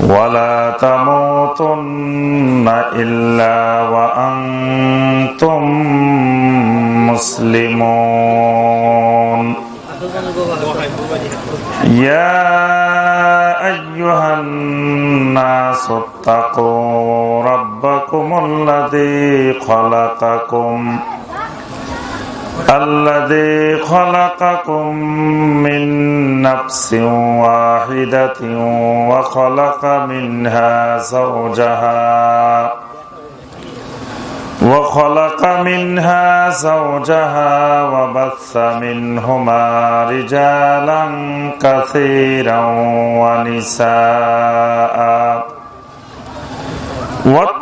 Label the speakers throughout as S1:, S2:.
S1: ولا تموتن إلا وأنتم مسلمون. يا أيها الناس اتقوا ربكم الذي خلقكم الذي خلقكم من نفس واحدة وخلق منها زوجها وخلق منها زوجها وبث منهما رجالا كثيرا ونساء.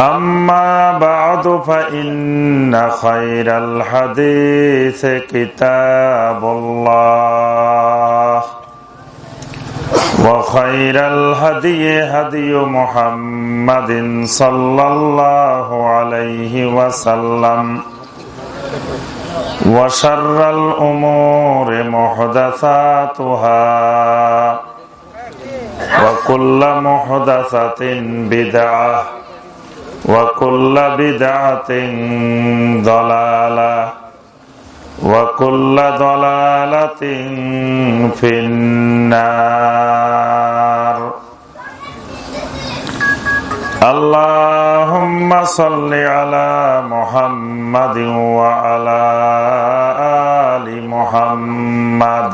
S1: أما بعد فإن خير الحديث كتاب الله وخير الهدي هدي محمد صلى الله عليه وسلم وشر الأمور محدثاتها وكل محدثة بدعة وكل بدعة ضلالة وكل ضلالة في النار اللهم صل على محمد وعلى آل محمد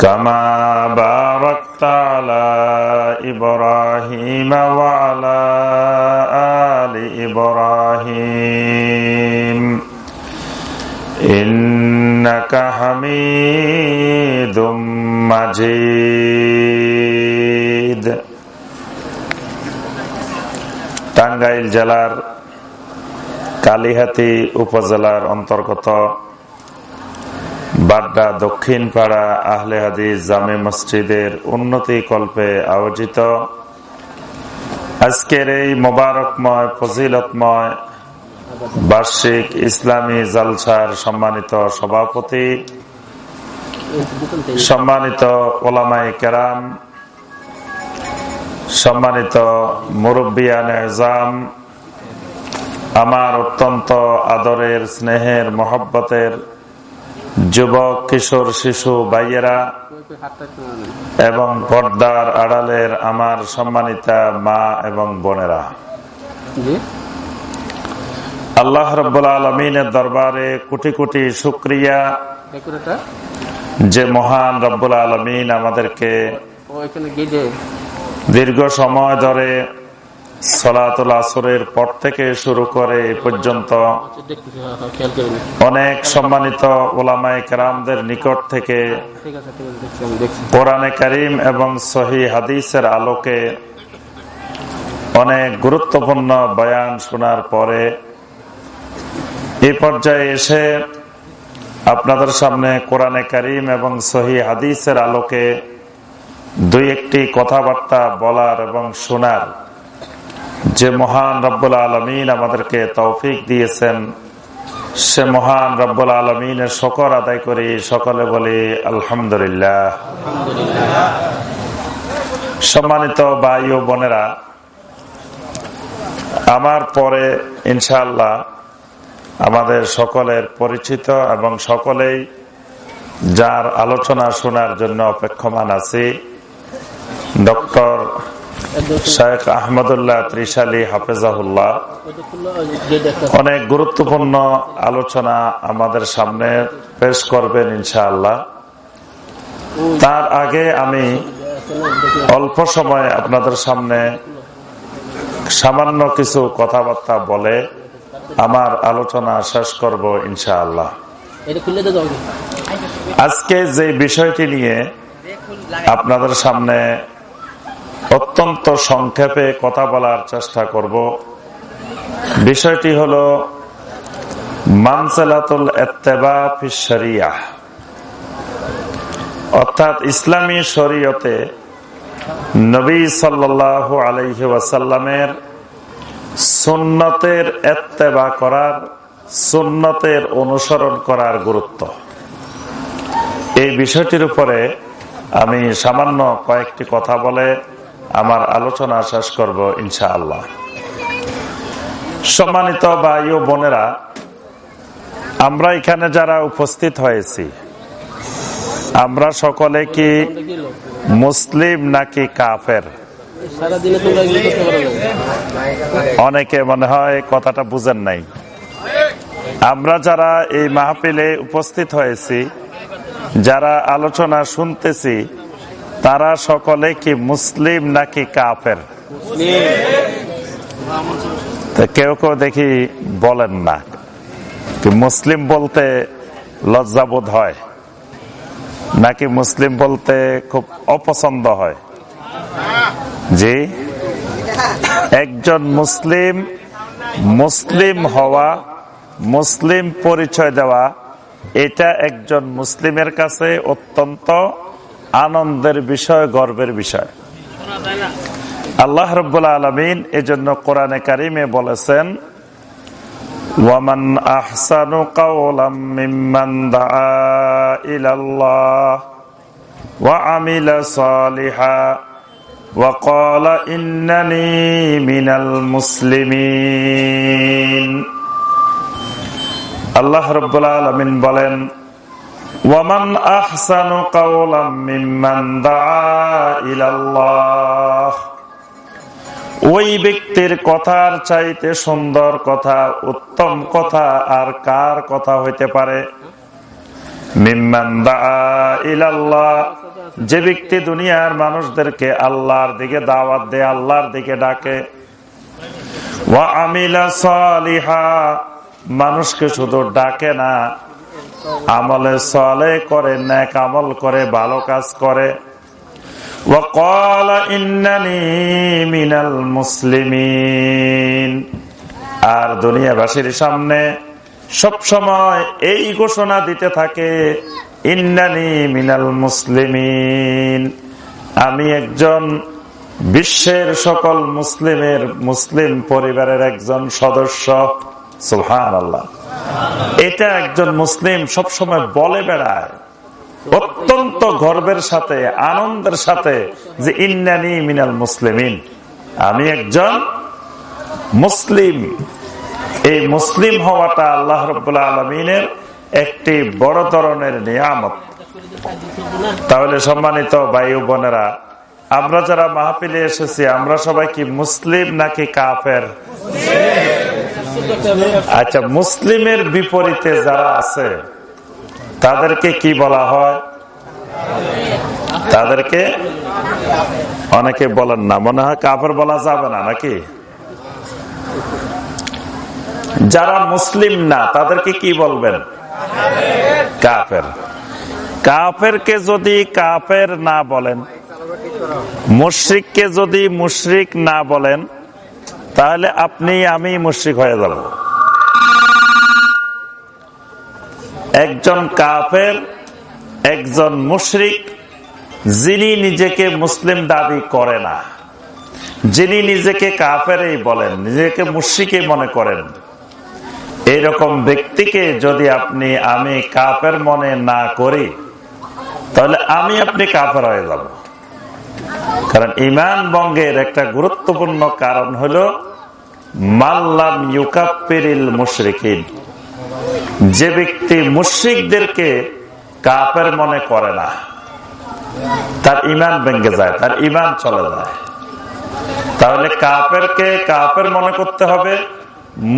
S1: كما باركت على إبراهيم وعلى آل إبراهيم إنك حميد مجيد টাঙ্গাইল জেলার কালিহাতি উপজেলার অন্তর্গত বাড্ডা দক্ষিণ পাড়া আহলে হাদিস জামে মসজিদের উন্নতি কল্পে আয়োজিত। আজকের এই মোবারকময়, ফজিলতময় বার্ষিক ইসলামী জালসার সম্মানিত সভাপতি, সম্মানিত ওলামাই কেরাম, সম্মানিত মুরব্বিয়ান এজাম আমার অত্যন্ত আদরের স্নেহের মহব্বতের যুবক কিশোর শিশু ভাইয়েরা এবং পর্দার আড়ালের আমার সম্মানিতা মা এবং বোনেরা। আল্লাহ রব্বুল আলমিনের দরবারে কোটি কোটি শুক্রিয়া। যে মহান রব্বুল আলমিন আমাদেরকে দীর্ঘ সময় ধরে সলাতুল আসরের পর থেকে শুরু করে এ পর্যন্ত অনেক সম্মানিত ওলামাই কেরামদের নিকট থেকে কোরআনে করিম এবং সহি হাদিসের আলোকে অনেক গুরুত্বপূর্ণ বয়ান শোনার পরে এই পর্যায়ে এসে আপনাদের সামনে কোরআনে করিম এবং সহি হাদিসের আলোকে দুই একটি কথাবার্তা বলার এবং শোনার যে মহান রব্বুল আলমিন আমাদেরকে তৌফিক দিয়েছেন, সে মহান রব্বুল আলমিনের শকর আদায় করি সকলে বলি আলহামদুলিল্লাহ। সম্মানিত ভাই ও বোনেরা, আমার পরে ইনশাল্লাহ আমাদের সকলের পরিচিত এবং সকলেই যার আলোচনা শোনার জন্য অপেক্ষমান আছি, ডক্টর শেখ আহমদুল্লাহ ত্রিশালী হাফেজাহুল্লাহ। অনেক গুরুত্বপূর্ণ আলোচনা আমাদের সামনে পেশ করবেন ইনশাআল্লাহ। তার আগে আমি অল্প সময় আপনাদের সামনে সামান্য কিছু কথাবার্তা বলে আমার আলোচনা শেষ করব ইনশাআল্লাহ। আজকে যে বিষয়টি নিয়ে আপনাদের সামনে অত্যন্ত সংক্ষেপে কথা বলার চেষ্টা করব। বিষয়টি হল, মানসেলাতুল এত্তেবা ফিসারিয়া অর্থাৎ ইসলামী শরীয়তে নবী সাল্লাহ আলহি ওয়াসাল্লামের সুন্নতের এত্তেবা করার, সুন্নতের অনুসরণ করার গুরুত্ব। এই বিষয়টির উপরে আমি সামান্য কয়েকটি কথা বলে আমার আলোচনা শেষ করব ইনশাআল্লাহ। সম্মানিত ভাই ও বোনেরা, আমরা এখানে যারা উপস্থিত হয়েছি, আমরা সকলে কি মুসলিম নাকি কাফের? অনেকে মনে হয় কথাটা বুঝেন নাই। আমরা যারা এই মাহফিলে উপস্থিত হয়েছি, যারা আলোচনা শুনতেছি তারা সকলে কি মুসলিম নাকি কাফের? কেউ কেউ দেখি বলেন না। মুসলিম বলতে লজ্জাবোধ হয়? নাকি মুসলিম বলতে খুব অপছন্দ হয়? জি? একজন মুসলিম মুসলিম হওয়া, মুসলিম পরিচয় দেওয়া, এটা একজন মুসলিমের কাছে অত্যন্ত আনন্দের বিষয়, গর্বের বিষয়। আল্লাহ রব্বুল আলমিন এজন্য কোরআনে কারিমে বলেছেন, ওয়ামান ইলাল্লাহ ওয়া আমিলা ইন্নানি মিনাল আল্লাহ রব্বুল আলামিন বলেন আহসানু কাওলাম মিম্মান দাআ ইলাল্লাহ ওই ব্যক্তির কথার চাইতে সুন্দর কথা, উত্তম কথা আর কার কথা হইতে পারে? যে ব্যক্তি দুনিয়ার মানুষদেরকে আল্লাহর দিকে দাওয়াত দেয়, আল্লাহর দিকে ডাকে। মানুষকে শুধু ডাকে না আমলে সলে করে ন্যাক আমল করে, ভালো কাজ করে। মিনাল মুসলিমিন। আর দুনিয়াবাসীর সামনে সব সময় এই ঘোষণা দিতে থাকে, ইন্নানি মিনাল মুসলিমিন। আমি একজন বিশ্বের সকল মুসলিমের, মুসলিম পরিবারের একজন সদস্য। এটা একজন মুসলিম সবসময় বলে বেড়ায়, অত্যন্ত গর্বের সাথে, আনন্দের সাথে যে ইন্নানি মিনাল মুসলিমিন। আমি একজন মুসলিম। এই মুসলিম হওয়াটা আল্লাহ রবাহ আলমিনের একটি বড় ধরনের নিয়ামত। তাহলে সম্মানিত বায়ু বোনেরা, আমরা যারা মাহফিলে এসেছি, আমরা সবাই কি মুসলিম নাকি কাফের? আচ্ছা মুসলিমের বিপরীতে যারা আছে, তাদেরকে কি বলা হয়? তাদেরকে অনেকে বলেন না, মনে হয় কাফের বলা যাবে না, নাকি? যারা মুসলিম না, তাদেরকে কি বলবেন? কাফের। কাফেরকে যদি কাফের না বলেন, মুশ্রিককে যদি মুশ্রিক না বলেন তাহলে আপনি, আমি মুশ্রিক হয়ে যাব। একজন কাফের, একজন মুশরিক, যিনি নিজেকে মুসলিম দাবি করে না, যিনি নিজেকে কাফেরই বলেন, নিজেকে মুশ্রিকে মনে করেন এইরকম ব্যক্তিকে যদি আপনি, আমি কাপের মনে না করি, তাহলে আমি আপনি কাপের হয়ে যাব। কারণ ইমান বঙ্গের একটা গুরুত্বপূর্ণ কারণ হল মাল্লাম ইউকাপিরিল মুশরিকিন। যে ব্যক্তি মুশ্রিকদেরকে কাপের মনে করে না, তার ইমান ভেঙে যায়, তার ইমান চলে যায়। তাহলে কাপেরকে কাপের মনে করতে হবে,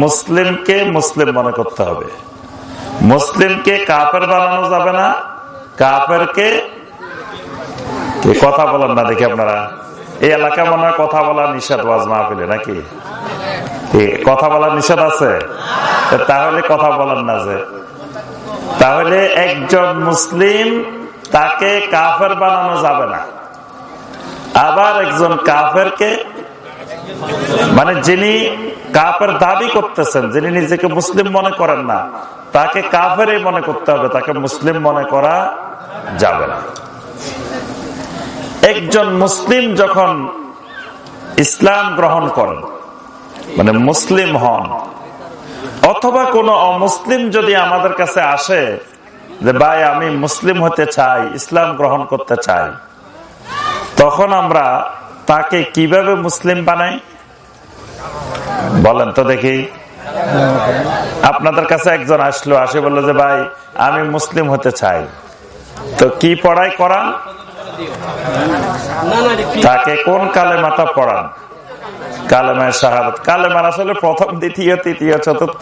S1: মুসলিমকে মুসলিম মনে করতে হবে। মুসলিমকে কাপের বানানো যাবে না কাপেরকে কথা বলেন না দেখি আপনারা। এই এলাকা মনে হয় কথা বলা নিষেধ, ওয়াজ মাহফিলে নাকি? কথা বলার নিষেধ আছে? তাহলে কথা বলেন না যে। তাহলে একজন মুসলিম তাকে কাফের বানানো যাবে না। আবার একজন কাফেরকে মানে যিনি কাফের দাবি করতেছেন, যিনি নিজেকে মুসলিম মনে করেন না, তাকে কাফের মনে করতে হবে, তাকে মুসলিম মনে করা যাবে না। একজন মুসলিম যখন ইসলাম গ্রহণ করেন মানে মুসলিম হন, অথবা কোন অমুসলিম যদি আমাদের কাছে আসে যে, ভাই, আমি মুসলিম হতে চাই, ইসলাম গ্রহণ করতে চাই, তখন আমরা তাকে কীভাবে মুসলিম বানাই? বলেন তো দেখি। আপনাদের কাছে একজন আসলো, আসে বলল যে, ভাই, আমি মুসলিম হতে চাই। তো কি পড়াই করান তাকে কোন কালেমাটা পড়ান? কালেমায় শাহাদত। কালেমার আসলে প্রথম, দ্বিতীয়, তৃতীয়, চতুর্থ,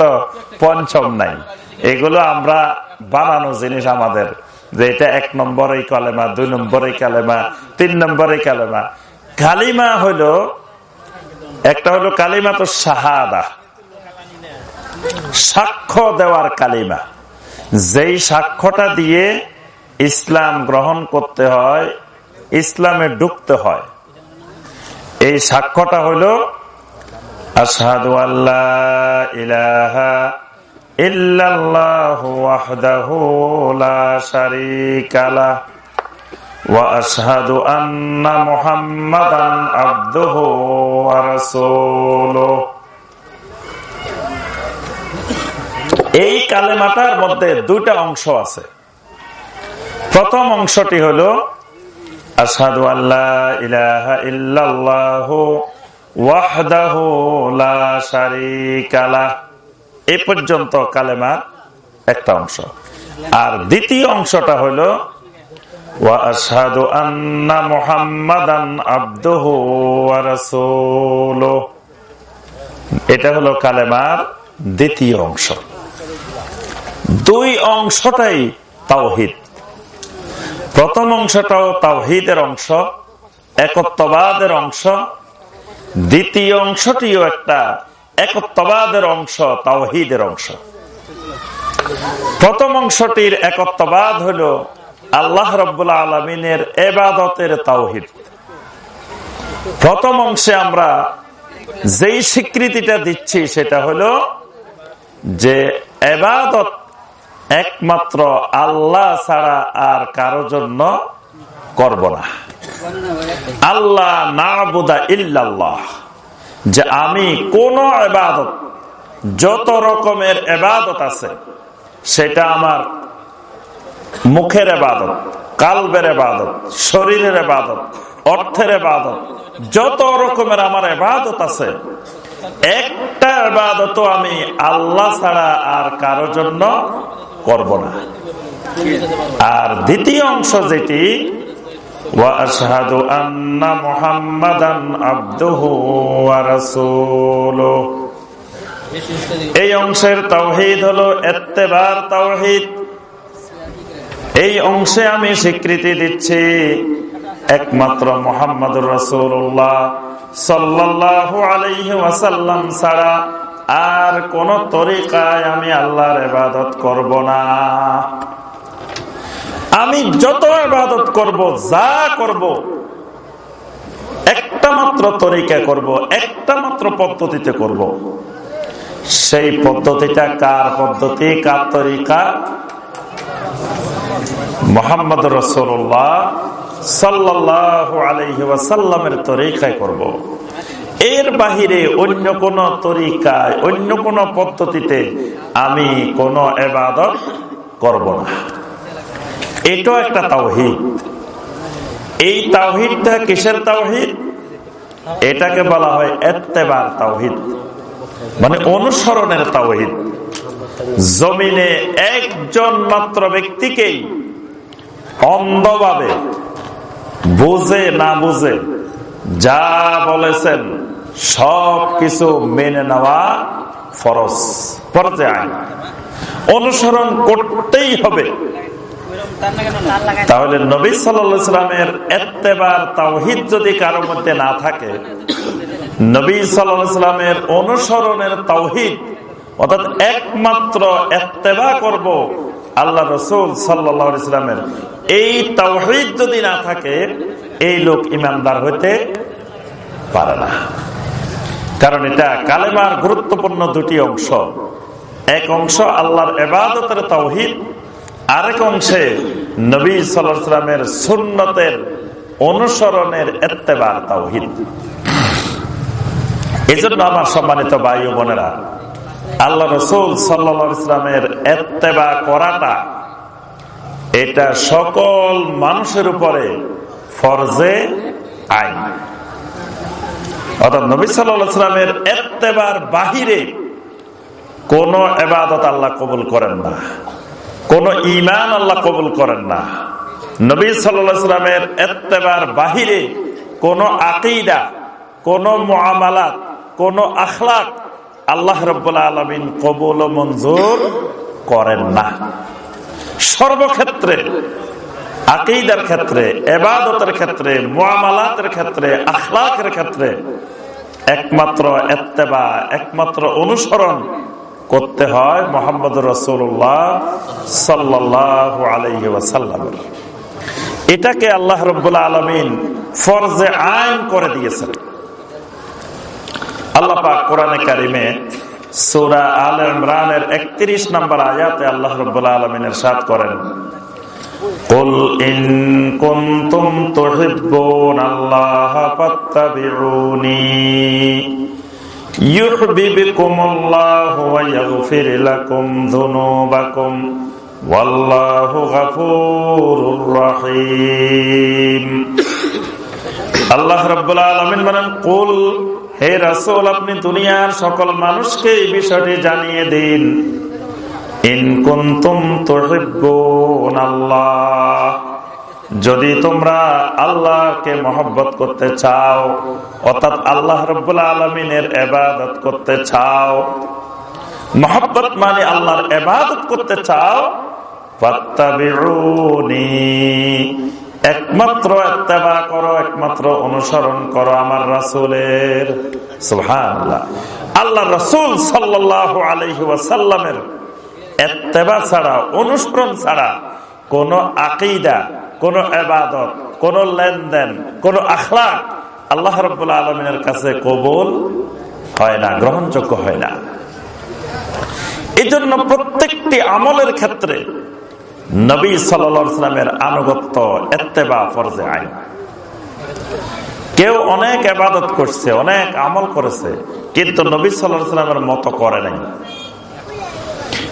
S1: পঞ্চম নাই। এগুলো আমরা বানানো জিনিস আমাদের যে এটা এক নম্বর এই কালেমা, দুই নম্বর এই কালেমা, তিন নম্বর এই কালেমা। কালিমা হলো, একটা হলো কালিমা তো শাহাদা। সাক্ষ্য দেওয়ার কালিমা। যেই সাক্ষ্যটা দিয়ে ইসলাম গ্রহণ করতে হয় ইসলামে ঢুকতে হয়। এই সাক্ষ্যটা হইল আসাদু আল্লাহ ইলাহা লা এই কালেমাটার মধ্যে দুইটা অংশ আছে। প্রথম অংশটি হলো আসাদু আল্লাহ ইলাহা ইল্লাল্লাহু ওয়াহদাহু লা শারীকা লাহ। এই পর্যন্ত কালেমার একটা অংশ। আর দ্বিতীয় অংশটা হলো এটা হলো কালেমার দ্বিতীয় অংশ। দুই অংশটাই তাওহিদ। প্রথম অংশটাও তাওহিদের অংশ, একত্ববাদের অংশ। দ্বিতীয় অংশটিও একটা একত্ববাদের অংশ, তাওহিদের অংশ। প্রথম অংশটির একত্ববাদ হল আল্লাহ রব্বুল্লা আলমিনের এবাদতের তাওহিদ। প্রথম অংশে আমরা যেই স্বীকৃতিটা দিচ্ছি সেটা হলো যে এবাদত একমাত্র আল্লাহ ছাড়া আর কারও জন্য করব না। আল্লাহ না ইল্লাল্লাহ। যে আমি কোন এবাদত যত রকমের এবাদত আছে, সেটা আমার মুখের এবাদত কালবের এবাদত শরীরের এবাদত অর্থের এবাদত যত রকমের আমার এবাদত আছে, একটা এবাদত আমি আল্লাহ ছাড়া আর কারও জন্য করব না। আর দ্বিতীয় অংশ যেটি এই অংশের তাওহিদ হলো এত্তেবার তাওহিদ। এই অংশে আমি স্বীকৃতি দিচ্ছি একমাত্র মোহাম্মদ রসুল্লাহ সাল্লাহ আলাইহি ছাড়া আর কোন তরিকায় আমি আল্লাহর এবাদত করব না। আমি যত এবাদত করব, যা করব, একটা মাত্র তরিকা করব, একটা মাত্র পদ্ধতিতে করব। সেই পদ্ধতিটা কার পদ্ধতি, কার তরিকা? মোহাম্মদ রসুল্লাহ সাল্লাহ আলহি ওয়াসাল্লামের তরিকায় করব। এর বাহিরে অন্য কোন তরিকায়, অন্য কোন পদ্ধতিতে আমি কোন এবাদত করব না। এটাও একটা তাওহিদ। এই তাওহিদটা কিসের তাওহিদ? এটাকে বলা হয় এত্তেবার তাওহিদ। মানে অনুসরণের তাওহিদ। জমিনে একজন মাত্র ব্যক্তিকেই অন্ধভাবে বুঝে না বুঝে যা বলেছেন, সব কিছু মেনে নেওয়া ফরজ পর্যায়ে অনুসরণ করতেই হবে। তাহলে নবী সাল্লামের এত্তেবার তাওহিদ যদি কারোর মধ্যে না থাকে, নবী সাল্লামের অনুসরণের তাওহিদ, অর্থাৎ একমাত্র এত্তেবা করব আল্লাহ রসুল সাল্লা ইসলামের এই তাওহিদ যদি না থাকে এই লোক ইমানদার হইতে পারে না। কারণ এটা কালেমার গুরুত্বপূর্ণ দুটি অংশ। এক অংশ আল্লাহর এবাদতের তৌহিদ আরেক অংশে নবী সাল্লামের সুন্নতের অনুসরণের এত্তেবার এই জন্য আমার সম্মানিত বায়ু বোনেরা, আল্লাহ রসুল সাল্লা ইসলামের এত্তেবা করাটা এটা সকল মানুষের উপরে ফরজে আইন। অর্থাৎ নবী সাল্লামের এত্তেবার বাহিরে কোন এবাদত আল্লাহ কবুল করেন না। কোন ইমান আল্লাহ কবুল করেন না। নবী সাল্লামের এত্তেবার বাহিরে কোন আকিদা, কোন মামালাত কোন আখলাক আল্লাহ রব্বুল্লা আলমিন কবুল মঞ্জুর করেন না। সর্বক্ষেত্রে আকিদার ক্ষেত্রে এবাদতের ক্ষেত্রে মোয়ামালাতের ক্ষেত্রে আখলাকের ক্ষেত্রে একমাত্র এত্তেবা একমাত্র অনুসরণ করতে হয় মোহাম্মদ রসুল্লাহ সাল্লাহ আলহি ওয়াসাল্লামের এটাকে আল্লাহ রব্বুল্লা আলমিন ফরজে আইন করে দিয়েছেন আল্লাহ পাক কোরআনে কারিমে সূরা আল ইমরানের 31 নম্বর আয়াতে আল্লাহ রাব্বুল আলামিন ارشاد করেন قل إن كنتم تحبون الله فاتبعوني يحببكم الله ويغفر لكم ذنوبكم والله غفور رحيم আল্লাহ রব্বুল আলমিন বলেন কুল হে রাসুল আপনি দুনিয়ার সকল মানুষকে এই বিষয়টি জানিয়ে দিন আল্লাহ যদি তোমরা আল্লাহকে মহব্বত করতে চাও, অর্থাৎ আল্লাহ রব্বুল আলমিনের এবাদত করতে চাও, মহব্বত মানে আল্লাহর এবাদত করতে চাও একমাত্র এত্তেবা করো, একমাত্র অনুসরণ করো আমার রাসুলের। সুহান আল্লাহ রসুল সাল্লাহ আলহি ওয়াসাল্লামের এত্তেবা ছাড়া, অনুসরণ ছাড়া কোন আকিদা, কোন এবাদত, কোন লেনদেন, কোন আখলা আল্লাহ রবাহ আলমিনের কাছে কবুল হয় না, গ্রহণযোগ্য হয় না। এই জন্য প্রত্যেকটি আমলের ক্ষেত্রে নবী সাল্লামের আনুগত্য এত্তেবা ফরজে আইন। কেউ অনেক আবাদত করছে, অনেক আমল করেছে, কিন্তু নবী সাল্লামের মতো করে নাই।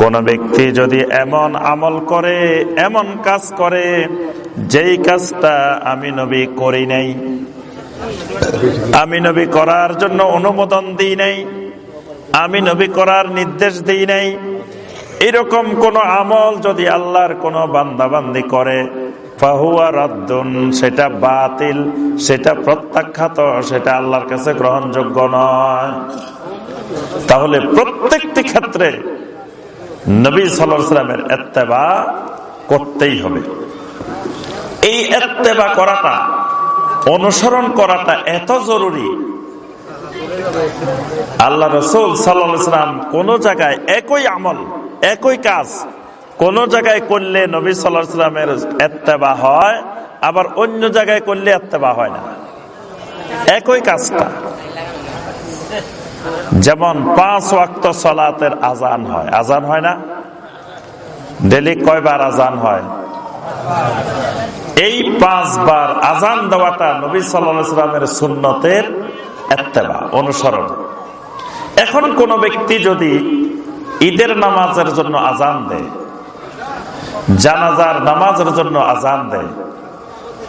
S1: কোন ব্যক্তি যদি এমন আমল করে, এমন কাজ করে, যেই কাজটা আমি নবী করি নাই, আমি নবী করার জন্য অনুমোদন দিই নাই, আমি নবী করার নির্দেশ দিই নাই, এরকম কোন আমল যদি আল্লাহর কোন বান্দাবান্দি করে সেটা বাতিল, সেটা প্রত্যাখ্যাত, সেটা আল্লাহর কাছে গ্রহণযোগ্য নয়। তাহলে প্রত্যেকটি ক্ষেত্রে নবী সাল্লামের এত্তেবা করতেই হবে। এই এত্তেবা করাটা, অনুসরণ করাটা এত জরুরি। আল্লাহ রসুল সাল্লাম কোন জায়গায় একই আমল, একই কাজ, কোন জায়গায় করলে নবী সাল্লামের এত্তেবা হয়, আবার অন্য জায়গায় করলে এত্তেবা হয় না। একই কাজটা। যেমন পাঁচ ওয়াক্ত সলাতের আজান হয়। আজান হয় না? ডেলি কয়বার আজান হয়? এই পাঁচবার আজান দেওয়াটা নবী সাল্লামের সুন্নতের অনুসরণ। এখন কোন ব্যক্তি যদি ঈদের নামাজের জন্য আজান দেয়, জানাজার নামাজের জন্য আজান দেয়,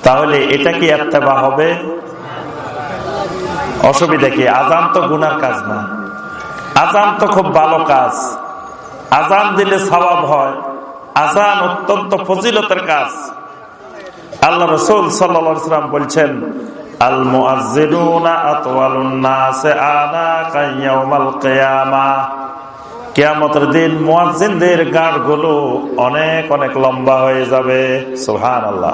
S1: তাহলে এটা কি এত্তেবা হবে? অসুবিধা কি? আজান তো গুনার কাজ না। আজান তো খুব ভালো কাজ। আজান দিলে স্বভাব হয়। আজান অত্যন্ত ফজিলতের কাজ। আল্লাহ রসুল সাল্লাম বলছেন আল কেয়ামতের দিন অনেক অনেক লম্বা হয়ে যাবে। সুহান আল্লাহ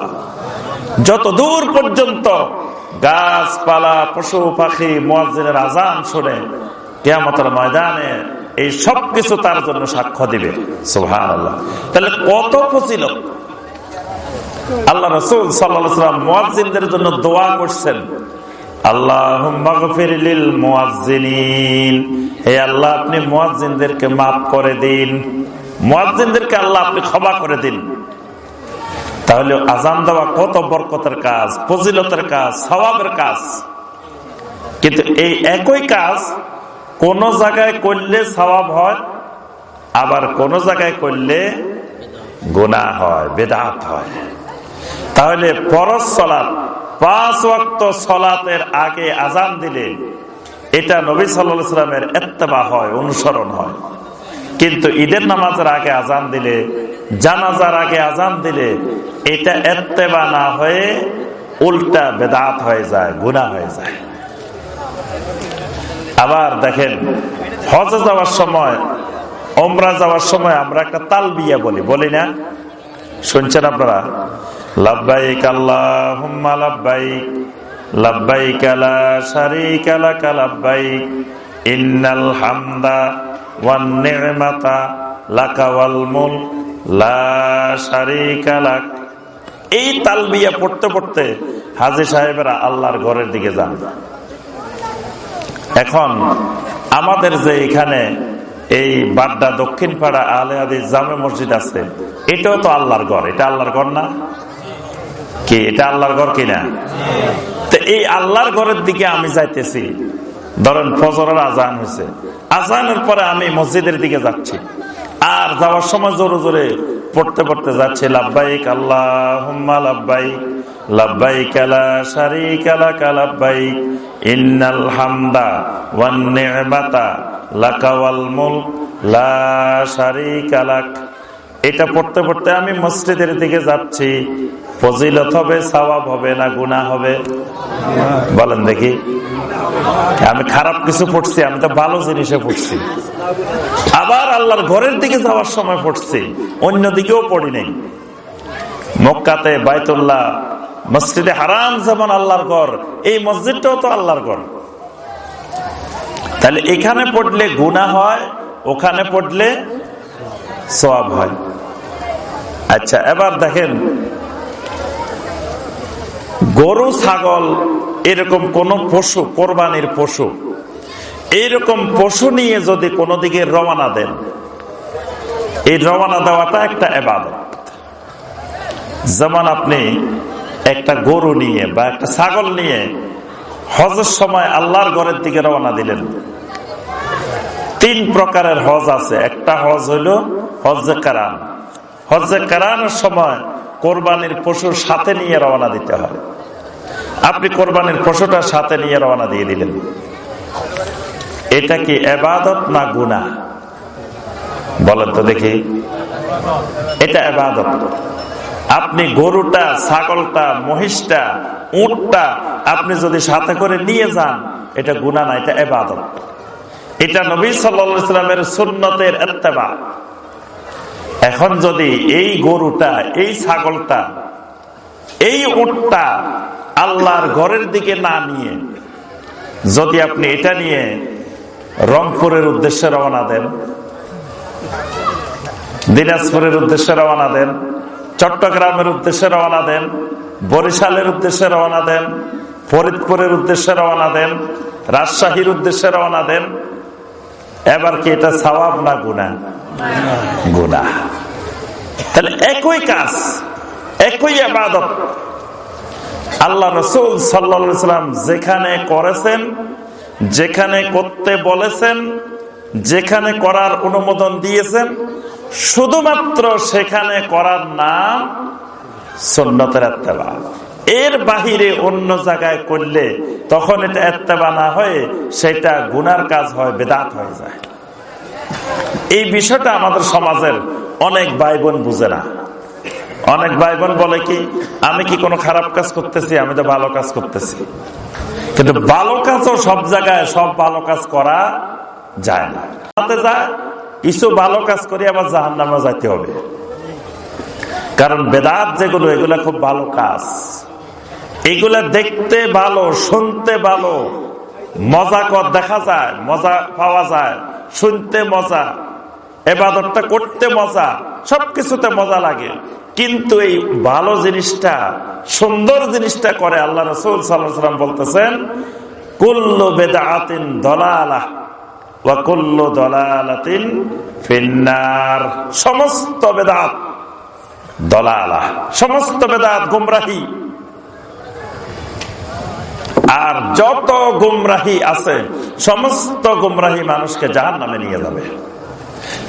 S1: যত দূর পর্যন্ত গাছপালা, পশু, পাখি, মুয়াজ্জিনের আজান শুনে কেয়ামতের ময়দানে এই সব কিছু তার জন্য সাক্ষ্য দিবে। সুহান আল্লাহ তাহলে কত ফসিল আল্লাহ রসুল সাল্লাম মুয়াজ্জিনদের জন্য দোয়া করছেন। আল্লাহ, আপনি মুয়াজ্জিনদেরকে মাফ করে দিন। মুয়াজ্জিনদেরকে আল্লাহ আপনি ক্ষমা করে দিন। তাহলে আজান দেওয়া কত বরকতের কাজ, ফজিলতের কাজ স্বভাবের কাজ? কিন্তু এই একই কাজ কোন জায়গায় করলে স্বভাব হয়, আবার কোন জায়গায় করলে গুণা হয়, বেদাত হয়। তাহলে পরশ সলাৎ পাঁচ ওয়াক্ত সলাতের আগে আজান দিলে এটা নবী সাল্লা সাল্লামের এত্তেবা হয়, অনুসরণ হয়। কিন্তু ঈদের নামাজের আগে আজান দিলে জানাজার আগে আজান দিলে এটা এত্তেবা না হয়ে উল্টা বেদাত হয়ে যায় গুণা হয়ে যায়। আবার দেখেন, হজে যাওয়ার সময় ওমরা যাওয়ার সময় আমরা একটা তাল বিয়া বলি বলি না? শুনছেন আপনারা? লাভবাইক আল্লাহ লাভবাইক লাভবাইক আলা শারিক লাকা লাভবাইক ইন্নাল হামদা ওয়ান নি'মাতা লাকা ওয়াল মুলক। লা শারিকা লাক। এই তালবিয়া পড়তে পড়তে হাজি সাহেবেরা আল্লাহর ঘরের দিকে যান। এখন আমাদের যে এখানে এই বাড্ডা দক্ষিণ পাড়া আলে আদি জামে মসজিদ আছে, এটাও তো আল্লাহর ঘর। এটা আল্লাহর ঘর না? কি, এটা আল্লাহর ঘর কিনা তো এই আল্লাহর ঘরের দিকে আমি যাইতেছি। ধরেন ফজরের আজান হয়েছে। আজানের পরে আমি মসজিদের দিকে যাচ্ছি। আর যাওয়ার সময় জোরে জোরে পড়তে পড়তে যাচ্ছে লাভবাইক আল্লাহ লাভবাইক ওয়ান লা এটা পড়তে পড়তে আমি মসজিদের দিকে যাচ্ছি, ফজিলত হবে, সওয়াব হবে না গুনাহ হবে? বলেন দেখি। আমি খারাপ কিছু পড়ছি, আমি তো ভালো জিনিসে পড়ছি। আবার আল্লাহর ঘরের দিকে যাওয়ার সময় পড়ছি, অন্য দিকেও পড়ি নেই। মক্কাতে বাইতুল্লাহ, মসজিদে হারাম যেমন আল্লাহর ঘর, এই মসজিদটাও তো আল্লাহর ঘর। তাহলে এখানে পড়লে গুণা হয়, ওখানে পড়লে সব হয়। আচ্ছা এবার দেখেন গরু, ছাগল এরকম কোন পশু, কোরবানির পশু, এইরকম পশু নিয়ে যদি কোনো দিকে রওনা দেন, এই রওনা দেওয়াটা একটা এবাদত। যেমন আপনি একটা গরু নিয়ে বা একটা ছাগল নিয়ে হজের সময় আল্লাহর ঘরের দিকে রওনা দিলেন। তিন প্রকারের হজ আছে। একটা হজ হইল হজে কারান হজে কারানের সময় কোরবানির পশুর সাথে নিয়ে রওনা দিতে হয় আপনি কোরবানির পশুটার সাথে নিয়ে রওনা দিয়ে দিলেন। এটা কি এবাদত না গুনা বলেন তো দেখি। এটা এবাদত। আপনি গরুটা, ছাগলটা, মহিষটা, উঁটটা আপনি যদি সাথে করে নিয়ে যান, এটা গুণা না, এটা এবাদত। এটা নবী সাল্লা সাল্লামের সুন্নতের এত্তেবা এখন যদি এই গরুটা এই ছাগলটা এই উটটা আল্লাহর ঘরের দিকে না নিয়ে যদি আপনি এটা নিয়ে রংপুরের উদ্দেশ্যে রওনা দেন দিনাজপুরের উদ্দেশ্যে রওনা দেন চট্টগ্রামের উদ্দেশ্যে রওনা দেন বরিশালের উদ্দেশ্যে রওনা দেন ফরিদপুরের উদ্দেশ্যে রওনা দেন রাজশাহীর উদ্দেশ্যে রওনা দেন এবার কি এটা সবাব না গুণা গুণা তাহলে একই কাজ, একই আবাদত আল্লাহ রসুল সাল্লাম যেখানে করেছেন, যেখানে করতে বলেছেন, যেখানে করার অনুমোদন দিয়েছেন, শুধুমাত্র সেখানে করার নাম সন্ন্যতের এত্তেবা এর বাহিরে অন্য জায়গায় করলে তখন এটা এত্তেবা না হয়ে সেটা গুনার কাজ হয়, বেদাত হয়ে যায়। এই বিষয়টা আমাদের সমাজের অনেক ভাই বোন বুঝে না। অনেক ভাই বোন বলে কি, আমি কি কোনো খারাপ কাজ করতেছি? আমি তো ভালো কাজ করতেছি। কিন্তু ভালো কাজও সব জায়গায়, সব ভালো কাজ করা যায় না। যায় কিছু ভালো কাজ করি আবার জাহান নামে যাইতে হবে। কারণ বেদাত যেগুলো, এগুলা খুব ভালো কাজ। এগুলা দেখতে ভালো, শুনতে ভালো। মজা কর, দেখা যায়, মজা পাওয়া যায়, শুনতে মজা। এবাদতটা করতে মজা, সবকিছুতে মজা লাগে। কিন্তু এই ভালো জিনিসটা, সুন্দর জিনিসটা করে আল্লাহ রসুল সাল্লাম বলতেছেন, কুল্লু বেদাতিন দলালা ওয়াকুল্লু দলালাতিন ফিন্নার। সমস্ত বেদাত দলালা, সমস্ত বেদাত গুমরাহি। আর যত গুমরাহি আছে, সমস্ত গুমরাহি মানুষকে জাহান নামে নিয়ে যাবে।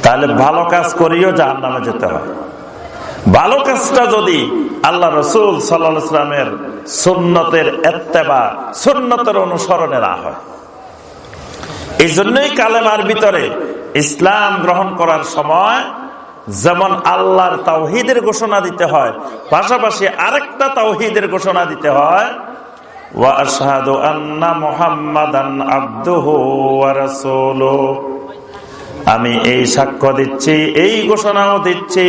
S1: তাহলে ভালো কাজ করিও জাহান নামে যেতে হয়। ভালো কাজটা যদি আল্লাহ রসুল সাল্লামের সুন্নতের এত্তেবা, সুন্নতের অনুসরণে না হয়। এই জন্যই কালেমার ভিতরে ইসলাম গ্রহণ করার সময় যেমন আল্লাহর তাওহিদের ঘোষণা দিতে হয়, পাশাপাশি আরেকটা তাওহিদের ঘোষণা দিতে হয় আমি এই সাক্ষ্য দিচ্ছি, এই ঘোষণাও দিচ্ছি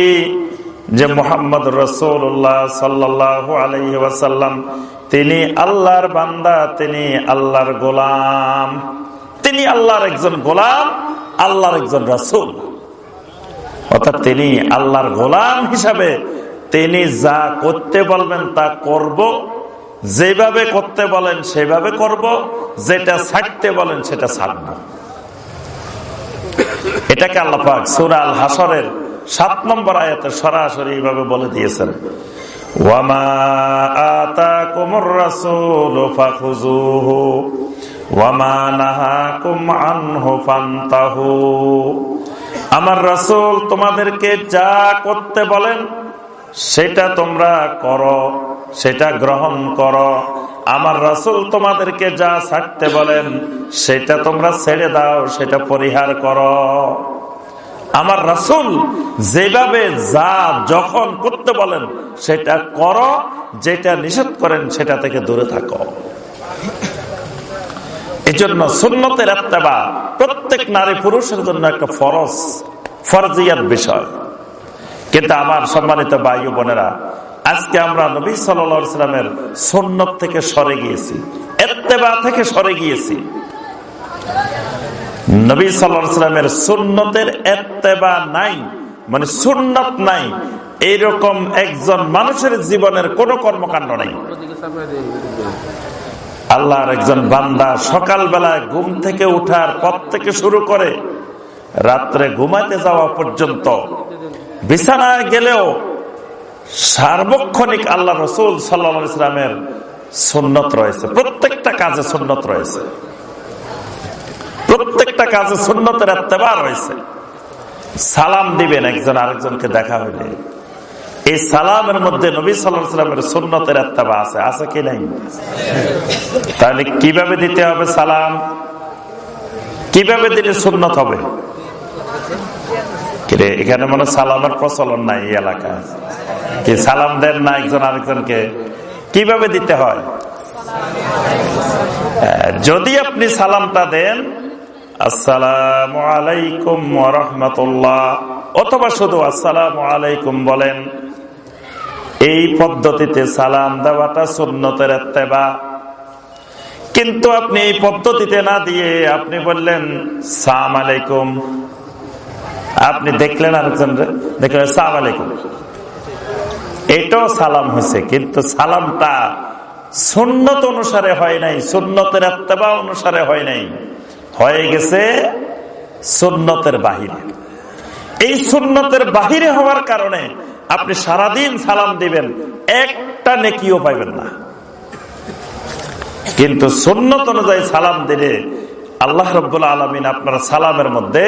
S1: যে মোহাম্মদ রসুল্লাহ সাল্লাহ আলহি ওয়াসাল্লাম, তিনি আল্লাহর বান্দা, তিনি আল্লাহর গোলাম। তিনি আল্লাহর একজন গোলাম, আল্লাহর একজন রসুল। অর্থাৎ তিনি আল্লাহর গোলাম হিসাবে তিনি যা করতে বলবেন তা করব, যেভাবে করতে বলেন সেভাবে করব, যেটা ছাড়তে বলেন সেটা ছাড়ব। এটাকে আল্লাপাক সুরাল হাসরের সাত নম্বর আয়াতে সরাসরি এইভাবে বলে দিয়েছেন। ওয়ামা আতা কুমুর রাসূল আমার রাসূল তোমাদেরকে যা করতে বলেন, সেটা তোমরা করো, সেটা গ্রহণ করো। আমার রাসুল তোমাদেরকে যা ছাড়তে বলেন, সেটা তোমরা ছেড়ে দাও, সেটা পরিহার করো। আমার রাসুল যেভাবে যা যখন করতে বলেন, সেটা করো, যেটা নিষেধ করেন, সেটা থেকে দূরে থাকো। এই জন্য সুন্নতের এত্তেবা প্রত্যেক নারী পুরুষের জন্য একটা ফরজ ফরজিয়ার বিষয়। কিন্তু আমার সম্মানিত বায়ু বোনেরা আজকে আমরা নবী সাল্লামের সন্ন্যত থেকে সরে গিয়েছি এত্তেবা থেকে সরে গিয়েছি। নবী সাল্লামের সুন্নতের এত্তেবা নাই মানে সুন্নত নাই, এইরকম একজন মানুষের জীবনের কোনো কর্মকাণ্ড নাই। আল্লাহর একজন বান্দা সকালবেলায় ঘুম থেকে উঠার পর থেকে শুরু করে রাত্রে ঘুমাতে যাওয়া পর্যন্ত, বিছানায় গেলেও সার্বক্ষণিক আল্লাহ রসুল সাল্লা ইসলামের সুন্নত রয়েছে। প্রত্যেকটা কাজে সুন্নত রয়েছে। প্রত্যেকটা কাজে সুন্নতের এত্তেবা রয়েছে। সালাম দিবেন একজন আরেকজনকে দেখা হইলে। এই সালামের মধ্যে নবী সাল্লামের সুন্নতের এত্তেবা আছে। আছে কি নাই? তাহলে কীভাবে দিতে হবে সালাম? কীভাবে দিলে সুন্নত হবে? এখানে মনে সালামের প্রচলন নাই এই এলাকায়। কি সালাম দেন না একজন আরেকজনকে, কীভাবে দিতে হয়? যদি আপনি সালামটা দেন, আসসালাম আলাইকুম রহমতুল্লাহ, অথবা শুধু আসসালাম আলাইকুম বলেন, এই পদ্ধতিতে সালাম দেওয়াটা সুন্নতের এত্তেবা। কিন্তু আপনি এই পদ্ধতিতে না দিয়ে আপনি বললেন, সালাম আলাইকুম। আপনি দেখলেন আরেকজন দেখলেন সালাম আলাইকুম। এটাও সালাম হয়েছে, কিন্তু সালামটা সুন্নত অনুসারে হয় নাই, সুন্নতের এত্তেবা অনুসারে হয় নাই। হয়ে গেছে সুন্নতের বাহিরে। এই সুন্নতের বাহিরে হওয়ার কারণে আপনি সারাদিন সালাম দিবেন, একটা নেকিও পাইবেন না। কিন্তু সুন্নত অনুযায়ী সালাম দিলে আল্লাহ রব্বুল আলমিন আপনার সালামের মধ্যে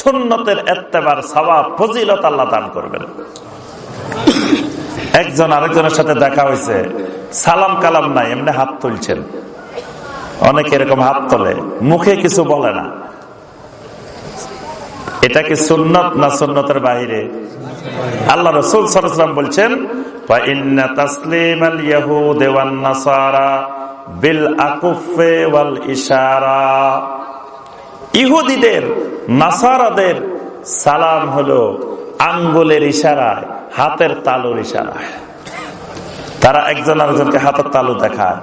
S1: সুন্নতের এত্তেবার সবাব ফজিলত আল্লাহ দান করবেন। একজন আরেকজনের সাথে দেখা হয়েছে। সালাম কালাম নাই, এমনি হাত তুলছেন। অনেকে এরকম হাত তোলে, মুখে কিছু বলে না। এটা কি সুন্নত না সুন্নতের বাহিরে আল্লাহ রসুল সরসলাম বলছেন ইহুদিদের, নাসারাদের সালাম হলো আঙ্গুলের ইশারায়। হাতের তালুর ইশারায় তারা একজন আরেকজনকে হাতের তালু দেখায়,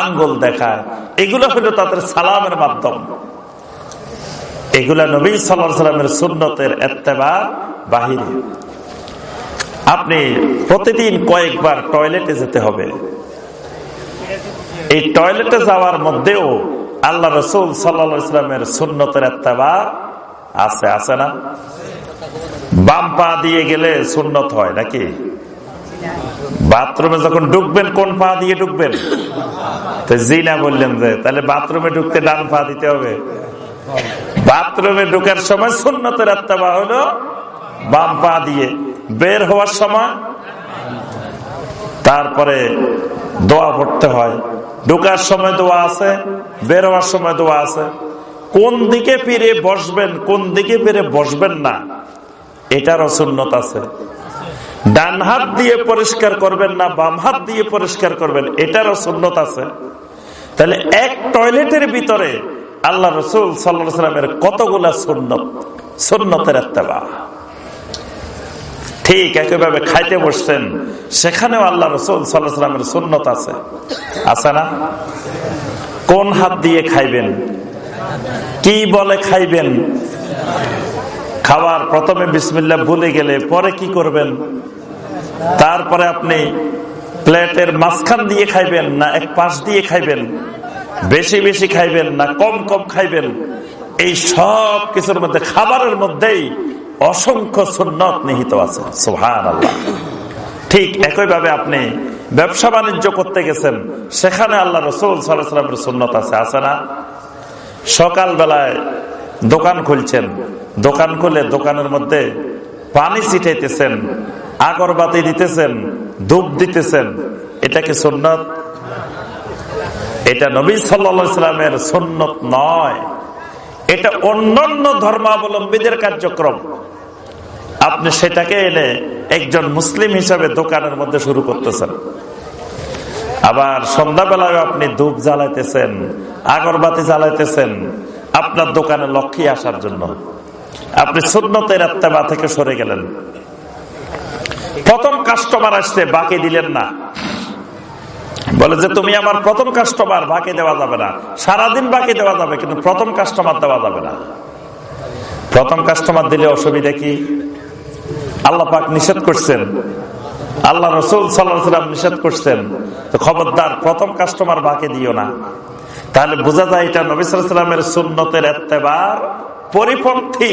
S1: আঙ্গুল দেখায়। এগুলো হলো তাদের সালামের মাধ্যম। এগুলা নবী সাল্লামের সুন্নতের এত্তেবা বাহিরে আপনি প্রতিদিন কয়েকবার টয়লেটে যেতে হবে। এই টয়লেটে যাওয়ার মধ্যেও আল্লাহ রসুল সাল্লামের সুন্নতের এত্তেবা আছে আছে না? বাম পা দিয়ে গেলে সুন্নত হয় নাকি? বাথরুমে যখন ঢুকবেন, কোন পা দিয়ে ঢুকবেন? তো জি বললেন যে, তাহলে বাথরুমে ঢুকতে ডান পা দিতে হবে। বাথরুমে ঢুকার সময় সুন্নতের আত্মা হলো বাম পা দিয়ে। বের হওয়ার সময় তারপরে দোয়া পড়তে হয়। ঢুকার সময় দোয়া আছে, বের হওয়ার সময় দোয়া আছে। কোন দিকে ফিরে বসবেন, কোন দিকে ফিরে বসবেন না? এটারও সুন্নত আছে। ডান হাত দিয়ে পরিষ্কার করবেন না, বাম হাত দিয়ে পরিষ্কার করবেন এটারও সুন্নত আছে। তাহলে এক টয়লেটের ভিতরে আল্লাহ রসুল সাল্লামের কতগুলা সুন্নত? সুন্নতের একটা ঠিক একইভাবে খাইতে বসছেন, সেখানেও আল্লাহ রসুল সাল্লামের সুন্নত আছে। আছে না? কোন হাত দিয়ে খাইবেন? কি বলে খাইবেন? খাওয়ার প্রথমে বিসমিল্লা ভুলে গেলে পরে কি করবেন? তারপরে আপনি প্লেটের মাঝখান দিয়ে খাইবেন না এক পাশ দিয়ে খাইবেন? বেশি বেশি খাইবেন না কম কম খাইবেন? এই সব কিছুর মধ্যে খাবারের মধ্যেই অসংখ্য সুন্নত নিহিত আছে। ঠিক একইভাবে আপনি ব্যবসা বাণিজ্য করতে গেছেন, সেখানে আল্লাহ রসুল সাল্লামের সুন্নত আছে আছে না? সকাল বেলায় দোকান খুলছেন দোকান খুলে দোকানের মধ্যে পানি ছিটাইতেছেন, আগরবাতি দিতেছেন, ধূপ দিতেছেন। এটা কি সুন্নত? এটা নবী সাল্লামের সুন্নত নয়। এটা অন্যান্য ধর্মাবলম্বীদের কার্যক্রম। আপনি সেটাকে এনে একজন মুসলিম হিসাবে দোকানের মধ্যে শুরু করতেছেন। আবার সন্ধ্যাবেলায় আপনি ধূপ জ্বালাইতেছেন, আগরবাতি জ্বালাইতেছেন, আপনার দোকানে লক্ষ্যে আসার জন্য। আপনি সুন্নতের আত্মাবা থেকে সরে গেলেন। প্রথম কাস্টমার আসছে, বাকি দিলেন না। বলে যে, তুমি আমার প্রথম কাস্টমার বাকি দেওয়া যাবে না। সারাদিন বাকি দেওয়া যাবে, কিন্তু প্রথম কাস্টমার দেওয়া যাবে না। প্রথম কাস্টমার দিলে অসুবিধা কি? আল্লাহ পাক নিষেধ করছেন। আল্লাহ রসুল সাল্লাম নিষেধ করছেন তো খবরদার, প্রথম কাস্টমার বাকি দিও না। তাহলে বোঝা যায় এটা নবিসামের সুন্নতের এত্তেবার পরিপন্থী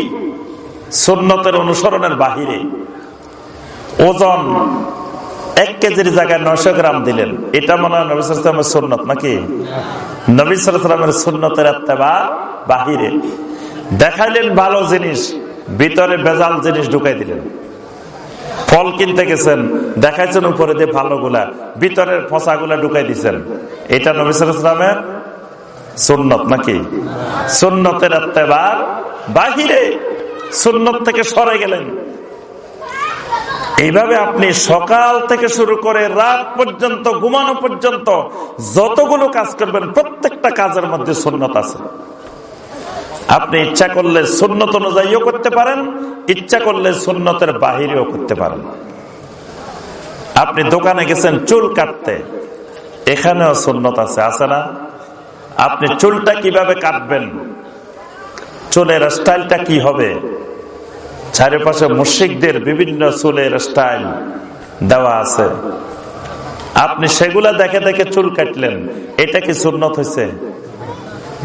S1: সুন্নতের অনুসরণের বাহিরে ওজন এক কেজির জায়গায় নশো গ্রাম দিলেন। এটা মনে হয় নবী সালামের সুন্নত নাকি? নবী সালামের সুন্নতের এত্তেবা বাহিরে। দেখাইলেন ভালো জিনিস, ভিতরে বেজাল জিনিস ঢুকাই দিলেন। ফল কিনতে গেছেন, দেখাইছেন উপরে দিয়ে ভালো গুলা ভিতরের ফসা গুলা ঢুকাই দিচ্ছেন এটা নবী সালামের সুন্নত নাকি? সুন্নতের এত্তেবার বাহিরে। সুন্নত থেকে সরে গেলেন। এইভাবে আপনি সকাল থেকে শুরু করে রাত পর্যন্ত, ঘুমানো পর্যন্ত যতগুলো কাজ করবেন, প্রত্যেকটা কাজের মধ্যে সুন্নত আছে। আপনি ইচ্ছা করলে সুন্নত অনুযায়ীও করতে পারেন, ইচ্ছা করলে সুন্নতের বাহিরেও করতে পারেন। আপনি দোকানে গেছেন, চুল কাটতে। এখানেও সুন্নত আছে আছে না? আপনি চুলটা কীভাবে কাটবেন? চুলের স্টাইলটা কি হবে? চারিপাশে মুশিকদের বিভিন্ন চুলের স্টাইল দেওয়া আছে। আপনি সেগুলা দেখে দেখে চুল কাটলেন, এটা কি সুন্নত হয়েছে?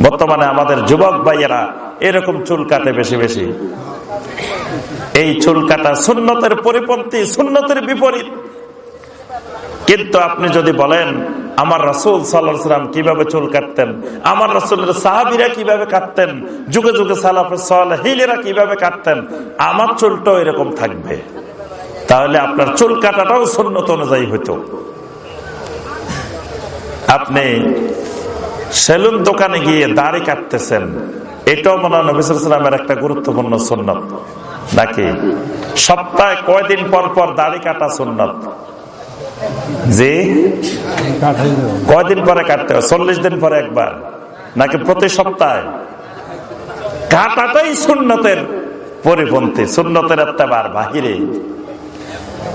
S1: বর্তমানে আমাদের যুবক ভাইয়েরা এরকম চুল কাটে বেশি বেশি। এই চুল কাটা সুন্নতের পরিপন্থী, সুন্নতের বিপরীত। কিন্তু আপনি যদি বলেন, আমার রাসুল সাল্লাম কীভাবে চুল কাটতেন? আমার রাসুলের সাহাবিরা কীভাবে কাটতেন? যুগে যুগে সালাফিলেরা কীভাবে কাটতেন? আমার চুলটাও এরকম থাকবে। তাহলে আপনার চুল কাটাটাও সুন্নত অনুযায়ী হইতো। আপনি সেলুন দোকানে গিয়ে দাড়ি কাটতেছেন, এটাও মনে হয় নবিসামের একটা গুরুত্বপূর্ণ সুন্নত। নাকি? সপ্তাহে কয়দিন পর পর দাড়ি কাটা সুন্নত। জি? কয়দিন পরে কাটতে হয় চল্লিশ দিন পরে একবার? নাকি প্রতি সপ্তাহে? কাটাটাই সুন্নতের পরিপন্থী, সুন্নতের এত্তেবার বাহিরে।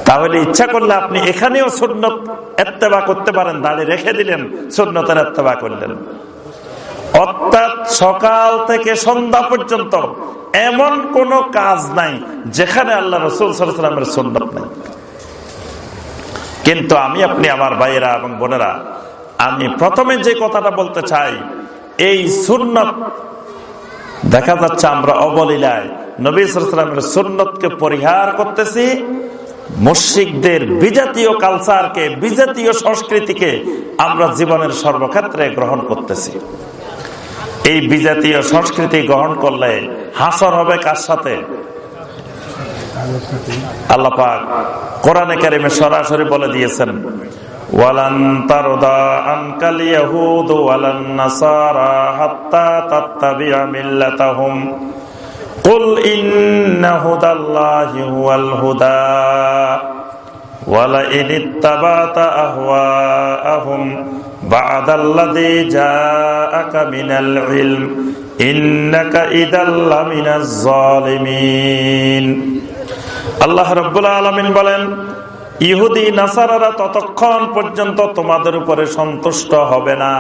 S1: তাহলে ইচ্ছা করলে আপনি এখানেও সুন্নত এত্তেবা করতে পারেন দাঁড়িয়ে রেখে দিলেন, সুন্নতের এত্তেবা করলেন। অর্থাৎ সকাল থেকে সন্ধ্যা পর্যন্ত এমন কোন কাজ নাই যেখানে আল্লাহ রসুল সাল্লামের সুন্নত নাই। কিন্তু আমি আপনি আমার ভাইয়েরা এবং বোনেরা, আমি প্রথমে যে কথাটা বলতে চাই, এই সুন্নত দেখা যাচ্ছে আমরা অবলীলায় নবীলামের সুন্নতকে পরিহার করতেছি মুশিকদের বিজাতীয় কালচারকে বিজাতীয় সংস্কৃতিকে আমরা জীবনের সর্বক্ষেত্রে গ্রহণ করতেছি। এই বিজাতীয় সংস্কৃতি গ্রহণ করলে হাসর হবে কার সাথে? আল্লাপাক কোরআনে কারিমে সরাসরি বলে দিয়েছেন ওয়ালান তারদা আনকাল ইয়াহুদ ওয়ালান নাসারা হাত্তা তাত্তাবিআ মিল্লাতাহুম কুল ইন্না হুদাল্লাহি হুয়াল হুদা ولئن اتبعت أهواءهم بعد الذي جاءك من العلم إنك إذا لمن الظالمين আল্লাহ রব্বুল্লা আলমিন বলেন, ইহুদি, নাসারারা ততক্ষণ পর্যন্ত তোমাদের উপরে সন্তুষ্ট হবে না।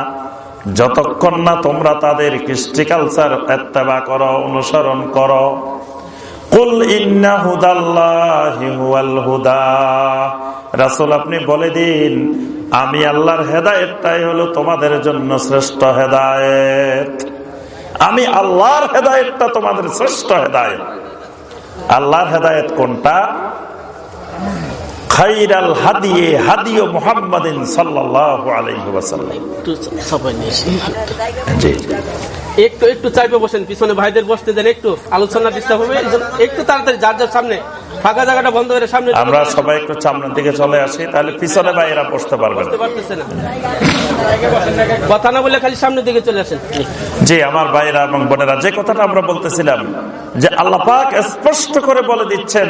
S1: যতক্ষণ না তোমরা তাদের কৃষ্টি কালচার এত্তেবা করো, অনুসরণ করো। আমি আল্লাহর হেদায়তটাই হলো তোমাদের জন্য শ্রেষ্ঠ হেদায়েত। আমি আল্লাহর হেদায়তটা তোমাদের শ্রেষ্ঠ হেদায়ত। আল্লাহর হেদায়ত কোনটা? খাইরাল হাদিয়ে হাদিও মুহাম্মাদিন সাল্লাল্লাহু আলাইহি ওয়াসাল্লাম। জি।
S2: একটু একটু চাইবে বসেন পিছনে ভাইদের বসতে দেন একটু আলোচনা ডিস্টার্ব হবে। একটু তাড়াতাড়ি যার যার সামনে ফাঁকা জায়গাটা বন্ধ করে সামনে
S1: আমরা সবাই একটু সামনের দিকে চলে আসি তাহলে পিছনে ভাইয়েরা
S2: বসতে পারতেছে না। কথা না বলে খালি সামনের দিকে চলে আসেন।
S1: জি আমার ভাইয়েরা এবং বোনেরা যে কথাটা আমরা বলতেছিলাম যে আল্লাহ পাক স্পষ্ট করে বলে দিচ্ছেন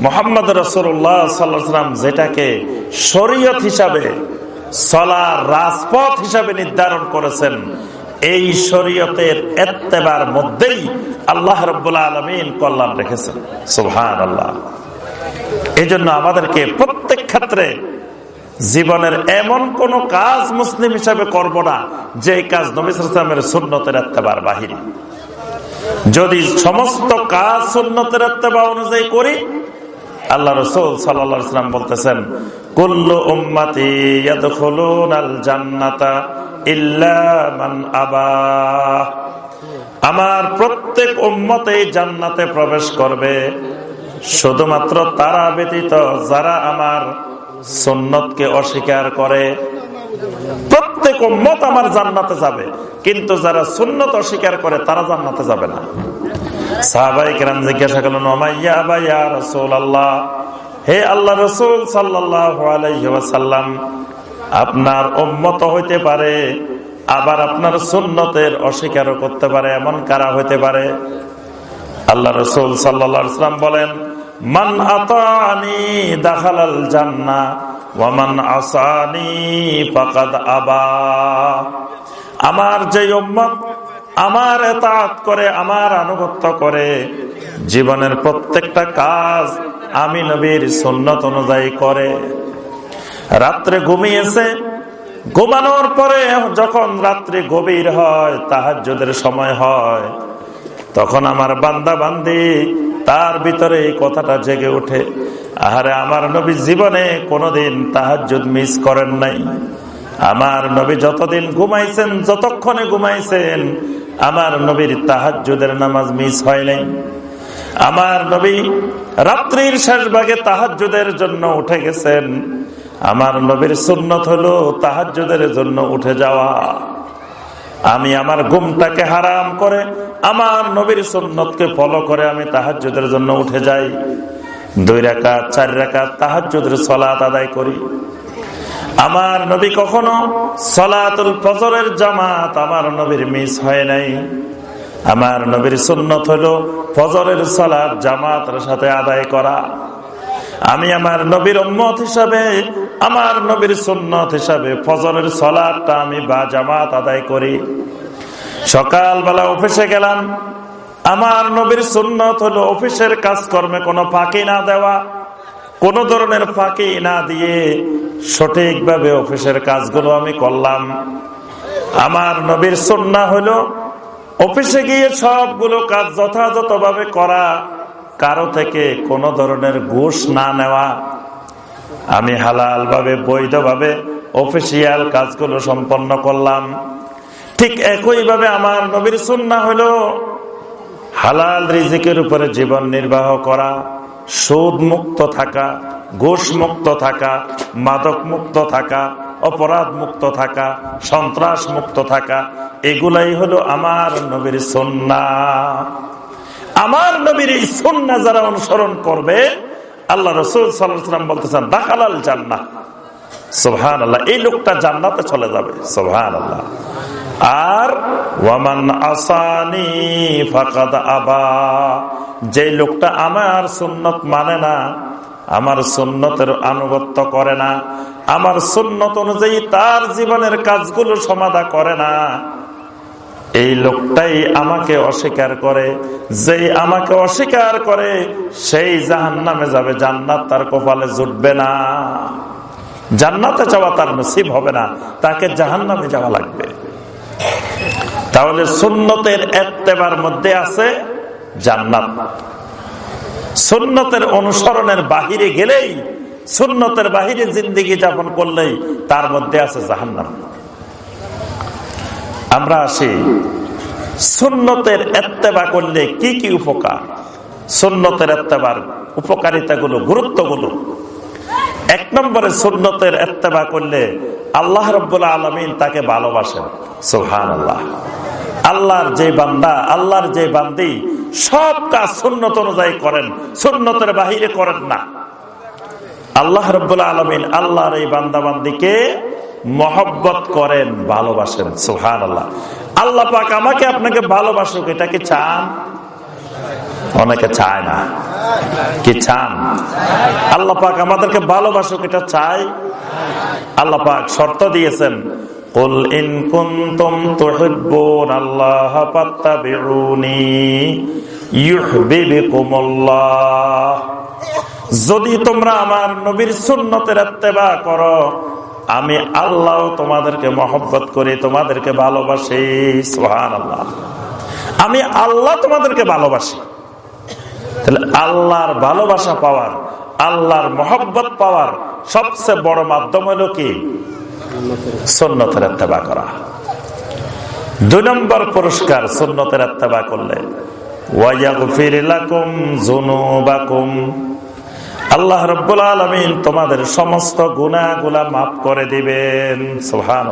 S1: মোহাম্মদ রসুল্লাহ সাল্লাম যেটাকে শরীয়ত হিসাবে চলার রাজপথ হিসাবে নির্ধারণ করেছেন, এই শরীয়তের এত্তেবার মধ্যেই আল্লাহ রব্বুল্লা আলমিন কল্যাণ রেখেছেন। সুহান আল্লাহ এই জন্য আমাদেরকে প্রত্যেক ক্ষেত্রে জীবনের এমন কোন কাজ মুসলিম হিসাবে করব না, যে কাজ নবিসের সুন্নতের এত্তেবার বাহিরে যদি সমস্ত কাজ সুন্নতের এত্তেবা অনুযায়ী করি আল্লাহ রসুল সাল্লাম বলতেছেন, কুল্লু উম্মাতি আমার প্রত্যেক উম্মতেই জান্নাতে প্রবেশ করবে, শুধুমাত্র তারা ব্যতীত যারা আমার সুন্নতকে অস্বীকার করে। প্রত্যেক উম্মত আমার জান্নাতে যাবে, কিন্তু যারা সুন্নত অস্বীকার করে তারা জান্নাতে যাবে না। আপনার উম্মত হইতে পারে, আবার আপনার সুন্নতের অস্বীকারও করতে পারে, এমন কারা হইতে পারে? আল্লাহ রসুল সাল্লাম বলেন, মান আতানি দাখালাল জান্না ওয়ামান আসানি পাকাদ আবা। আমার যে উম্মত আমার এতাত করে, আমার আনুগত্য করে। জীবনের প্রত্যেকটা কাজ আমি নবীর সুন্নত অনুযায়ী করে। রাত্রে ঘুমিয়েছে। ঘুমানোর পরে যখন রাত্রি গভীর হয় তাহার সময় হয়, তখন আমার বান্দা বান্দি তার ভিতরে এই কথাটা জেগে ওঠে, আহারে, আমার নবী জীবনে কোনোদিন তাহাজুদ মিস করেন নাই। আমার নবী যতদিন ঘুমাইছেন, যতক্ষণে ঘুমাইছেন আমার নবীর তাহাজুদের নামাজ মিস হয় নাই। আমার নবী রাত্রির শেষ ভাগে তাহাজুদের জন্য উঠে গেছেন। আমার নবীর সুন্নত হলো তাহাজুদের জন্য উঠে যাওয়া। আমি আমার ঘুমটাকে হারাম করে আমার নবীর সুন্নতকে ফলো করে আমি তাহাজুদের জন্য উঠে যাই। দুই রেখা চার রেখা তাহাজুদের সলাত আদায় করি। আমার নবী কখনো সলাতুল ফজরের জামাত আমার নবীর মিস হয় নাই। আমার নবীর সুন্নত হলো ফজরের সলাদ জামাতের সাথে আদায় করা। আমি আমার নবীর উম্মত হিসাবে, আমার নবীর সুন্নত হিসাবে ফজরের সলাদটা আমি বা জামাত আদায় করি। সকালবেলা অফিসে গেলাম। আমার নবীর সুন্নত হলো অফিসের কাজকর্মে কোনো ফাঁকি না দেওয়া। কোন ধরনের ফাঁকি না দিয়ে সঠিকভাবে অফিসের কাজগুলো আমি করলাম। আমার নবীর সন্না হলো, অফিসে গিয়ে সবগুলো কাজ যথাযথভাবে করা, কারও থেকে কোনো ধরনের ঘুষ না নেওয়া। আমি হালাল ভাবে বৈধভাবে অফিসিয়াল কাজগুলো সম্পন্ন করলাম। ঠিক একইভাবে আমার নবীর সুন্না হলো, হালাল রিজিকের উপরে জীবন নির্বাহ করা। সুদ মুক্ত থাকা ঘুষ মুক্ত থাকা মাদক মুক্ত থাকা অপরাধ মুক্ত থাকা সন্ত্রাস মুক্ত থাকা, এগুলাই হলো আমার নবীর সন্না। আমার নবীর এই সন্না যারা অনুসরণ করবে, আল্লাহ রসুল সাল্লাম বলতেছেন, দাখালাল জান্না সোহান আল্লাহ এই লোকটা জান্নাতে চলে যাবে। সোহান আল্লাহ আর ওয়ামান আসানি ফাকাদ আবা। যে লোকটা আমার সুন্নত মানে না, আমার সুন্নতের আনুগত্য করে না, আমার সুন্নত অনুযায়ী তার জীবনের কাজগুলো সমাধা করে না। এই লোকটাই আমাকে অস্বীকার করে। যে আমাকে অস্বীকার করে, সেই জাহান নামে যাবে, জান্নাত তার কপালে জুটবে না। জান্নাতে যাওয়া তার নসিব হবে না, তাকে জাহান নামে যাওয়া লাগবে। তাহলে সুন্নতের এত্তেবার মধ্যে আছে জান্নাত। সুন্নতের অনুসরণের বাহিরে গেলেই, সুন্নতের বাহিরে জিন্দিগি যাপন করলেই তার মধ্যে আছে জাহান্নাম। আমরা আসি, সুন্নতের এত্তেবা করলে কি কি উপকার? সুন্নতের এত্তেবার উপকারিতাগুলো, গুরুত্বগুলো এক নম্বরে সুন্নতের এত্তেবা করলে আল্লাহ রব্বুল্লা আলমিন তাকে ভালোবাসেন। সুহান আল্লাহ আল্লাহর যে বান্দা, আল্লাহর যে বান্দি, সব কাজ সুন্নত অনুযায়ী করেন, সুন্নতের বাহিরে করেন না। আল্লাহ রব্বুল্লা আলমিন আল্লাহর এই বান্দা বান্দিকে মহব্বত করেন, ভালোবাসেন। সুহান আল্লাহ আল্লাহ পাক আমাকে আপনাকে ভালোবাসুক, এটা কি চান? অনেকে চায় না কি চান আল্লাহ পাক আমাদেরকে ভালোবাসুক এটা চাই আল্লাহ পাক শর্ত দিয়েছেন قل إن كنتم تحبون الله فاتبعوني يحببكم الله যদি তোমরা আমার নবীর সুন্নতের এত্তেবা করো আমি আল্লাহ তোমাদেরকে মহব্বত করি তোমাদেরকে ভালোবাসি সোহান আল্লাহ আমি আল্লাহ তোমাদেরকে ভালোবাসি তাহলে আল্লাহর ভালোবাসা পাওয়ার, আল্লাহর মহব্বত পাওয়ার সবচেয়ে বড় মাধ্যম হলো কি? সন্ন্যতের এত্তেবা করা। দুই নম্বর পুরস্কার সন্ন্যতের এত্তেবা করলে। আল্লাহ রব্বুল আলমিন তোমাদের সমস্ত গুণাগুলা মাফ করে দিবেন। সোহান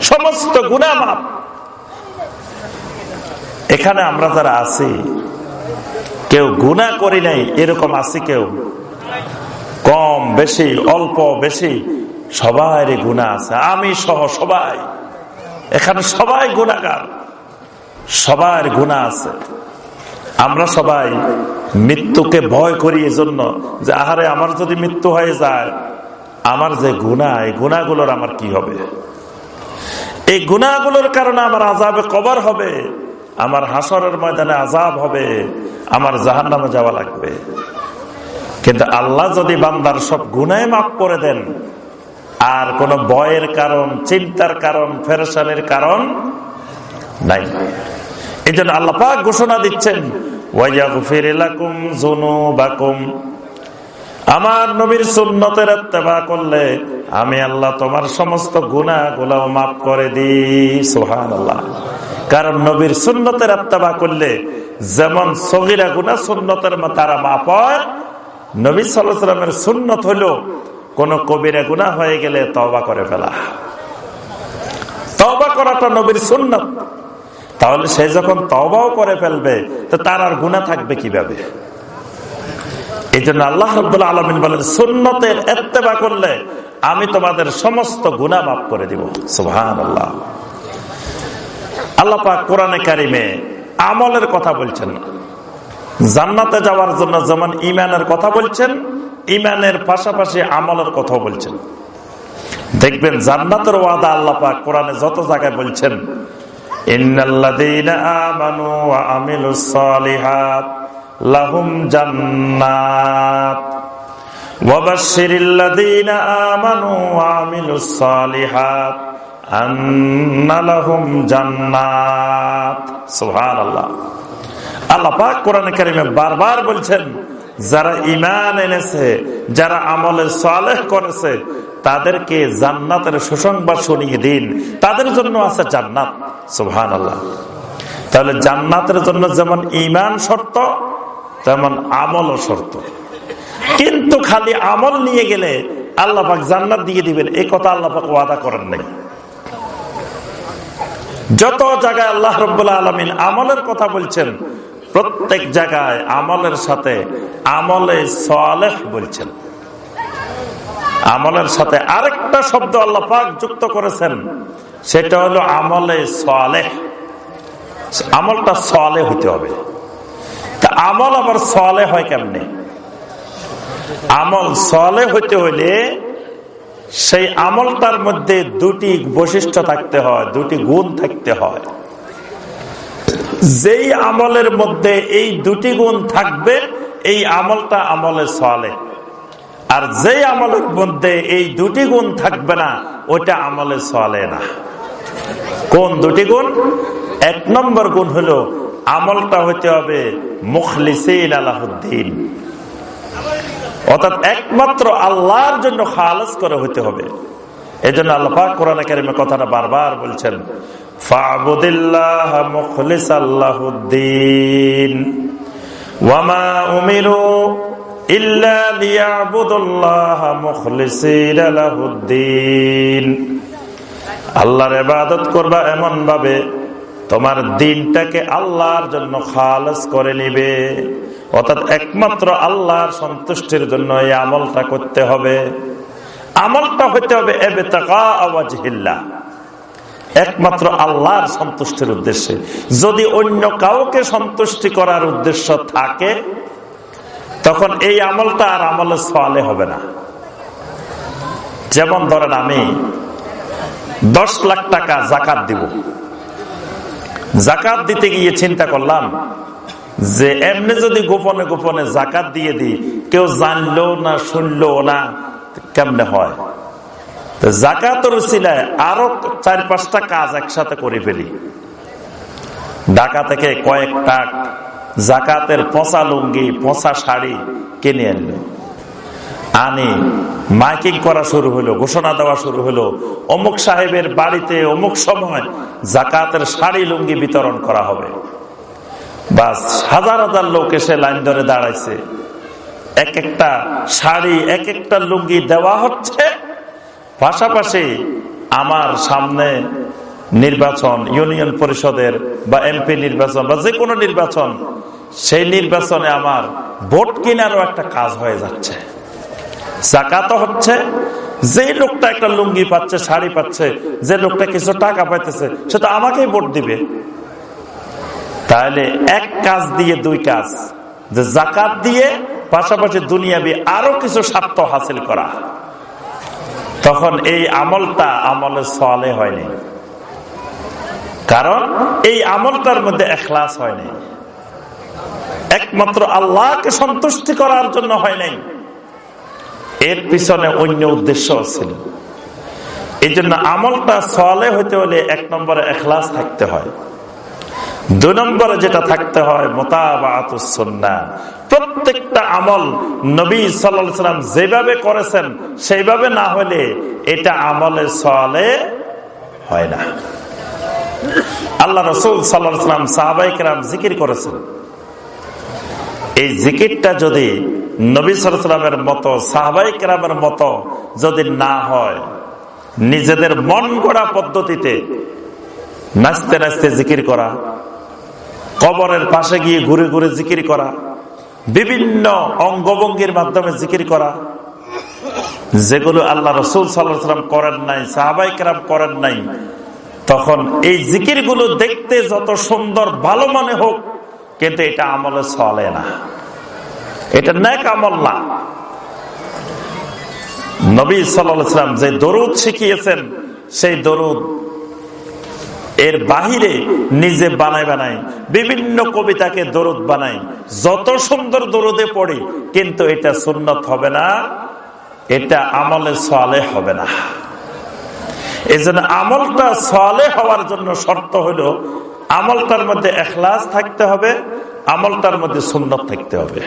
S1: সমস্ত গুণা মাফ। এখানে আমরা যারা আছি কেউ গুণা করি নাই, এরকম আছি কেউ? কম, বেশি, অল্প, বেশি সবাই গুণা আছে। আমি সহ সবাই। এখানে সবাই গুণাগার সবার গুণা আছে। আমরা সবাই মৃত্যুকে ভয় করি এজন্য যে, আহারে, আমার যদি মৃত্যু হয়ে যায়, আমার যে গুণা এই গুণাগুলোর আমার কি হবে? এই গুণাগুলোর কারণে আমার আজাবে কবর হবে। আমার হাসরের ময়দানে আজাব হবে, আমার জাহান নামে যাওয়া লাগবে। কিন্তু আল্লাহ যদি বান্দার সব গুনায় মাফ করে দেন, আর কোন বয়ের কারণ, চিন্তার কারণ ফেরসানের কারণ নাই। এই জন্য আল্লাপাক ঘোষণা দিচ্ছেন আমার নবীর সুন্নতের এত্তেবা করলে আমি আল্লাহ তোমার সমস্ত গুণা গুলাও মাফ করে দিই সোহান আল্লাহ কারণ নবীর সুন্নতের আত্মাবা করলে যেমন সগিরা গুণা সুন্নতের তারা মাপ নবী সাল্লামের সুন্নত হইল কোন কবিরা গুণা হয়ে গেলে তবা করে ফেলা। তবা করাটা নবীর সুন্নত। তাহলে সে যখন তবাও করে ফেলবে, তো তার আর গুণা থাকবে কীভাবে? এই জন্য আল্লাহ রব্দুল্লাহ আলমিন বলেন, সুন্নতের এত্তেবা করলে আমি তোমাদের সমস্ত গুণা মাফ করে দিব। সুহান আল্লাহ আল্লাহ পাক কোরআনে কারিমে আমলের কথা বলছেন। জান্নাতে যাওয়ার জন্য যেমন ইমানের কথা বলছেন ইমানের পাশাপাশি আমলের কথা বলছেন। দেখবেন জান্নাতের ওয়াদা আল্লাহ পাক কোরআনে যত জায়গায় বলছেন লাহুম জান্নাত। আমানু ওয়া সালিহাত। আল্লাহ পাক কোরআনে কারিমে বারবার বলছেন, যারা ইমান এনেছে, যারা আমলে সালেহ করেছে, তাদেরকে জান্নাতের সুসংবাদ শুনিয়ে দিন। তাদের জন্য আছে জান্নাত। সুহান আল্লাহ তাহলে জান্নাতের জন্য যেমন ইমান শর্ত, তেমন আমলও শর্ত। কিন্তু খালি আমল নিয়ে গেলে আল্লাহ পাক জান্নাত দিয়ে দিবেন। এই কথা আল্লাহ পাক ওয়াদা করেন নাই। যত জায়গায় আল্লাহ রব্বুল্লাহ আলমিন আমলের কথা বলছেন, প্রত্যেক জায়গায় আমলের সাথে আমলে সালেহ বলছেন। আমলের সাথে আরেকটা শব্দ আল্লাহ পাক যুক্ত করেছেন, সেটা হলো আমলে সালেহ। আমলটা সলে হতে হবে। তা আমল আবার সলে হয় কেমনে? আমল সলে হইতে হইলে সেই আমলটার মধ্যে দুটি বৈশিষ্ট্য থাকতে হয়, দুটি গুণ থাকতে হয়। যেই আমলের মধ্যে এই দুটি গুণ থাকবে, এই আমলটা আমলে সলে আর যেই আমলের মধ্যে এই দুটি গুণ থাকবে না ওটা আমলে চলে না। কোন দুটি গুণ? এক নম্বর গুণ হলো, আমলটা হইতে হবে মুখলিসিন আলাহুদ্দিন। অর্থাৎ একমাত্র আল্লাহর জন্য খালাস করে হইতে হবে। এই জন্য আল্লাহ কোরআন কারিমের কথাটা বারবার বলছেন আল্লাহর ইবাদত করবা এমন ভাবে তোমার দিনটাকে আল্লাহর জন্য খালাস করে নিবে। অর্থাৎ একমাত্র আল্লাহর সন্তুষ্টির জন্য এই আমলটা করতে হবে। আমলটা হইতে হবে একমাত্র আল্লাহর সন্তুষ্টির উদ্দেশ্যে। যদি অন্য কাউকে সন্তুষ্টি করার উদ্দেশ্য থাকে, তখন এই আমলটা আর আমলে সোয়ালে হবে না। যেমন ধরেন আমি দশ লাখ টাকা জাকাত দিব। জাকাত দিতে গিয়ে চিন্তা করলাম যে এমনি যদি গোপনে গোপনে জাকাত দিয়ে দিই, কেউ জানলো না, শুনলো না, কেমনে হয়? আরও চার, পাঁচটা কাজ একসাথে করে ফেলি। ঢাকা থেকে জাকাতের পচা লুঙ্গি, পচা শাড়ি কিনে আনলো। আনি, মাইকিং করা শুরু হলো, ঘোষণা দেওয়া শুরু হলো। অমুক সাহেবের বাড়িতে অমুক সময় জাকাতের শাড়ি, লুঙ্গি বিতরণ করা হবে। বাস, হাজার হাজার লোক এসে লাইন ধরে দাঁড়াইছে। এক একটা শাড়ি, এক একটা লুঙ্গি দেওয়া হচ্ছে। পাশাপাশি আমার সামনে নির্বাচন, ইউনিয়ন পরিষদের বা এমপি নির্বাচন বা যে কোনো নির্বাচন, সেই নির্বাচনে আমার ভোট কেনারও একটা কাজ হয়ে যাচ্ছে। জাকাতও হচ্ছে। যে লোকটা একটা লুঙ্গি পাচ্ছে, শাড়ি পাচ্ছে, যে লোকটা কিছু টাকা পাইতেছে সেটা আমাকেই ভোট দিবে। তাহলে এক কাজ দিয়ে দুই কাজ। যে জাকাত দিয়ে পাশাপাশি দুনিয়াবি আরও কিছু স্বার্থ হাসিল করা। তখন এই আমলটা আমলে সলে হয়নি। কারণ এই আমলটার মধ্যে এখলাস হয়নি। একমাত্র আল্লাহকে সন্তুষ্টি করার জন্য হয় নাই। এর পিছনে অন্য উদ্দেশ্য ছিল এই জন্য আমলটা সলে হইতে হলে এক নম্বরে এখলাস থাকতে হয়। দুই নম্বরে যেটা থাকতে হয় মোতাবাতুসন্না প্রত্যেকটা আমল নবী সাল্লাম যেভাবে করেছেন, সেইভাবে না হলে এটা আমলে সলে হয় না। আল্লাহ রসুল সাল্লাম সাহাবাইকেরাম জিকির করেছেন। এই জিকিরটা যদি নবী সালামের মতো সাহাবাই কেরামের মতো যদি না হয়, নিজেদের মন গড়া পদ্ধতিতে নাচতে নাচতে জিকির করা কবরের পাশে গিয়ে ঘুরে ঘুরে জিকির করা, বিভিন্ন অঙ্গভঙ্গির মাধ্যমে জিকির করা, যেগুলো আল্লাহ রসুল সাল্লাম করেন নাই সাহাবাই কেরাম করেন নাই, তখন এই জিকিরগুলো দেখতে যত সুন্দর, ভালো মনে হোক, কিন্তু এটা আমলে চলে না। এটা ন্যাক আমল না। নবী সাল্লাম যে দরুদ শিখিয়েছেন, সেই দরুদ এর বাহিরে নিজে বানাই বানায়, বিভিন্ন কবিতাকে দরুদ বানায়। যত সুন্দর দরুদে পড়ে, কিন্তু এটা সুন্নত হবে না, এটা আমলে সোয়ালে হবে না। এই জন্য আমলটা সোয়ালে হওয়ার জন্য শর্ত হলো, আমলটার মধ্যে এখলাস থাকতে হবে, আমলটার মধ্যে সুন্নত থাকতে হবে।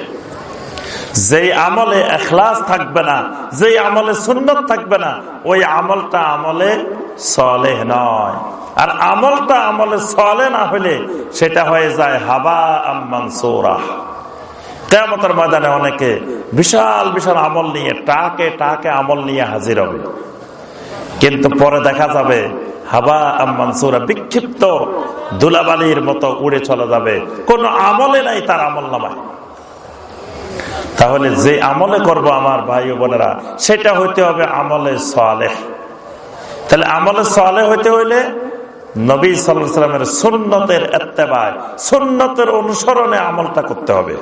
S1: যেই আমলে এখলাস থাকবে না, যেই আমলে সুন্নত থাকবে না, ওই আমলটা আমলে সলে নয়। আর আমলটা আমলে সলে না হলে সেটা হয়ে যায় হাবা আম্মান সৌরা ময়দানে অনেকে বিশাল বিশাল আমল নিয়ে টাকে টাকে আমল নিয়ে হাজির হবে। কিন্তু পরে দেখা যাবে হাবা আম্মানসুরা বিক্ষিপ্ত দুলাবালির মতো উড়ে চলে যাবে। কোন আমলে নাই তার আমল নামায়। তাহলে যে আমলে করব আমার ভাই বোনেরা, সেটা হইতে হবে আমলে সালে তাহলে আমলে সালে হইতে হইলে নবী সাল্লামের সুন্নতের এত্তেবায়, সুন্নতের অনুসরণে আমলটা করতে হবে।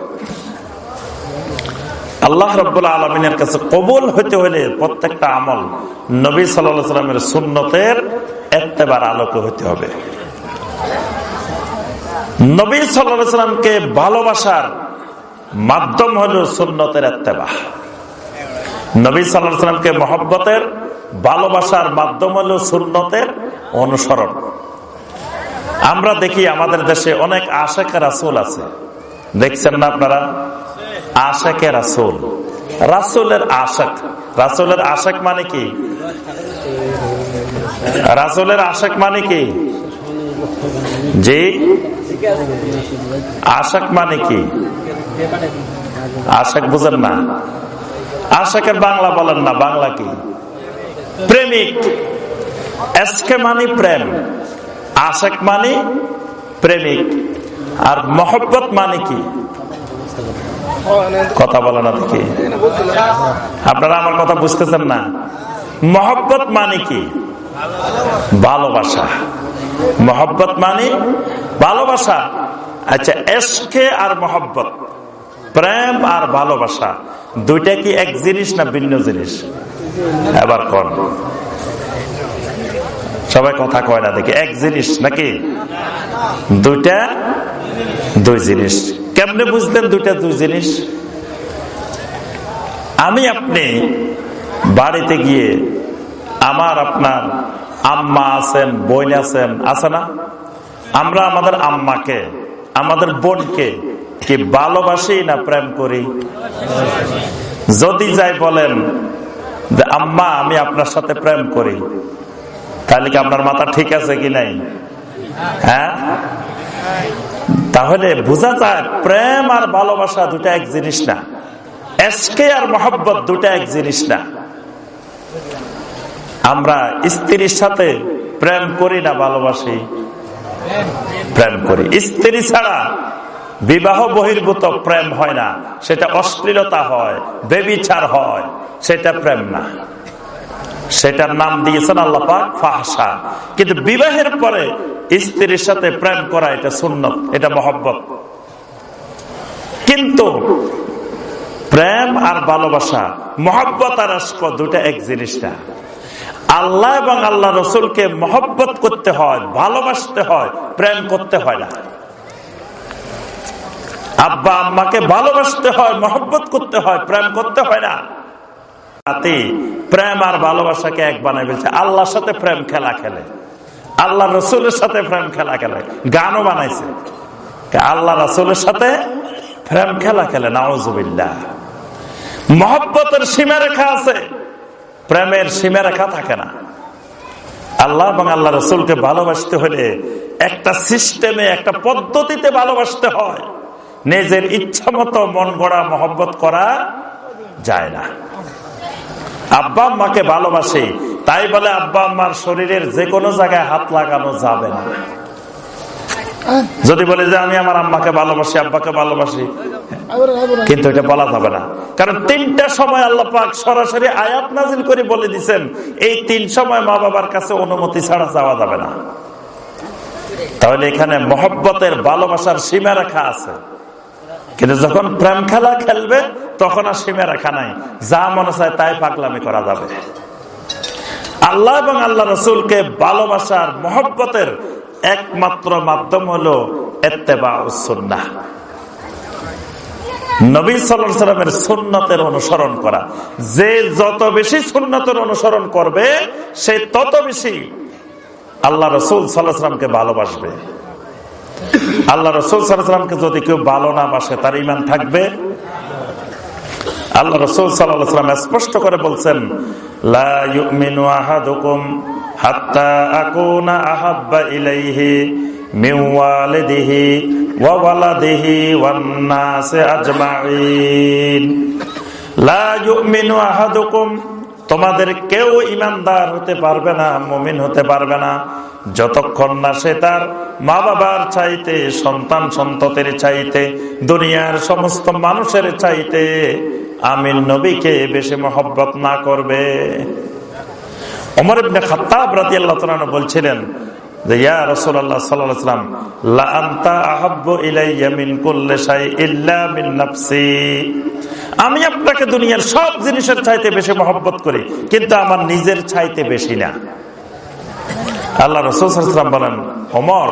S1: আল্লাহ রব্বুল্লা আলমিনের কাছে কবুল হইতে হইলে প্রত্যেকটা আমল নবী সাল্লাহ সাল্লামের সুন্নতের এত্তেবার আলোকে হইতে হবে। নবী সাল্লাহ সাল্লামকে ভালোবাসার মাধ্যম হল সুন্নতের এত্তেবা নবী সাল্লামকে মহব্বতের, ভালোবাসার মাধ্যম হল সুন্নতের অনুসরণ। আমরা দেখি আমাদের দেশে অনেক আশেখ রাসুল আছে। দেখছেন না আপনারা? আশেকে রাসুল। রাসুলের আশেক। রাসুলের আশেক মানে কি? রাসুলের আশেক মানে কি? জি? আশেক মানে কি? আশেক বুঝেন না। আশেকের বাংলা বলেন না, বাংলা কি? প্রেমিক। এসকে মানে প্রেম। আশাক মানে প্রেমিক। আর মহব্বত মানে কি? কথা বলে না দেখি। আপনারা আমার কথা বুঝতেছেন না? মহব্বত মানে কি? ভালোবাসা। মহব্বত মানে ভালোবাসা। আচ্ছা এসকে আর মহব্বত। প্রেম আর ভালোবাসা, দুইটা কি এক জিনিস না ভিন্ন জিনিস? এবার কর সবাই কথা কয় না দেখি, এক জিনিস নাকি? দুইটা, দুই জিনিস। কেমনে বুঝলেন দুইটা, দুই জিনিস? আমি আপনি বাড়িতে গিয়ে আমার আপনার আম্মা আছেন, বোন আছেন, আছে না? আমরা আমাদের আম্মাকে, আমাদের বোনকে কি ভালোবাসি না প্রেম করি? যদি যাই বলেন যে, আম্মা, আমি আপনার সাথে প্রেম করি। তাহলে কি আপনার মাথা ঠিক আছে কি নাই? হ্যাঁ? তাহলে বোঝা যায় প্রেম আর ভালোবাসা দুটা এক জিনিস না। এসকে আর মহব্বত দুটা এক জিনিস না। আমরা স্ত্রীর সাথে প্রেম করি না, ভালোবাসি। প্রেম করি। স্ত্রী ছাড়া বিবাহ বহির্ভূত প্রেম হয় না। সেটা অশ্লীলতা হয়, বেবিচার হয়, সেটা প্রেম না। সেটার নাম দিয়েছেন আল্লাপাক কিন্তু বিবাহের পরে স্ত্রীর সাথে প্রেম করা এটা সুন্নত, এটা মহব্বত। কিন্তু প্রেম আর ভালোবাসা, মহব্বত আর আশক দুটা এক জিনিস না। আল্লাহ এবং আল্লাহ রসুলকে মহব্বত করতে হয়, ভালোবাসতে হয়, প্রেম করতে হয় না। আব্বা আম্মাকে ভালোবাসতে হয়, মহব্বত করতে হয়, প্রেম করতে হয় না। প্রেম আর ভালোবাসাকে এক বানায় বলছে আল্লাহর সাথে প্রেম খেলা খেলে। আল্লাহ রসুলের সাথে প্রেম খেলা খেলে। গানও বানাইছে। আল্লাহ রসুলের সাথে প্রেম খেলা খেলে নাওজবিল্লা মহব্বতের সীমারেখা আছে। প্রেমের সীমারেখা থাকে না। আল্লাহ এবং আল্লাহ রসুলকে ভালোবাসতে হলে একটা সিস্টেমে একটা পদ্ধতিতে ভালোবাসতে হয়। নিজের ইচ্ছা মতো মন গড়া মহব্বত করা যায় না। আব্বা আম্মাকে ভালোবাসে, তাই বলে আব্বা আম্মার শরীরের যে কোনো জায়গায় হাত লাগানো যাবে না। যদি বলে যে আমি আমার আম্মাকে ভালোবাসি, আব্বাকে ভালোবাসি, কিন্তু এটা বলা যাবে না। কারণ তিনটা সময় আল্লাহ পাক সরাসরি আয়াত নাজিল করে বলে দিচ্ছেন এই তিন সময় মা বাবার কাছে অনুমতি ছাড়া যাওয়া যাবে না। তাহলে এখানে মহব্বতের ভালোবাসার সীমা রেখা আছে। কিন্তু যখন প্রেম খেলা খেলবে, তখন আর সীমা রেখা নাই। যা মনে চায় তাই পাগলামি করা যাবে। আল্লাহ এবং আল্লাহ রসুলকে ভালোবাসার মহব্বতের একমাত্র মাধ্যম হলো এত্তেবা সুন্না নবী সাল্লামের সুন্নতের অনুসরণ করা। যে যত বেশি সুন্নতের অনুসরণ করবে, সে তত বেশি আল্লাহ রসুল সাল্লাহামকে ভালোবাসবে। আল্লাহ রসুল সাল্লাহামকে যদি কেউ ভালো না বাসে, তার ইমান থাকবে? আল্লাহ রসুল সাল্লাম স্পষ্ট করে বলছেন আহাদুকুম তোমাদের কেউ ইমানদার হতে পারবে না, মমিন হতে পারবে না। যতক্ষণ না সে তার মা বাবার চাইতে, সন্তান সন্ততের চাইতে, দুনিয়ার সমস্ত মানুষের চাইতে আমিন নবীকে বেশি মহব্বত না করবে। অমর বলছিলেন যে, ইয়া মিন নাফসি। আমি আপনাকে দুনিয়ার সব জিনিসের চাইতে বেশি মহব্বত করি, কিন্তু আমার নিজের চাইতে বেশি না। আল্লাহ রসুলাম বলেন অমর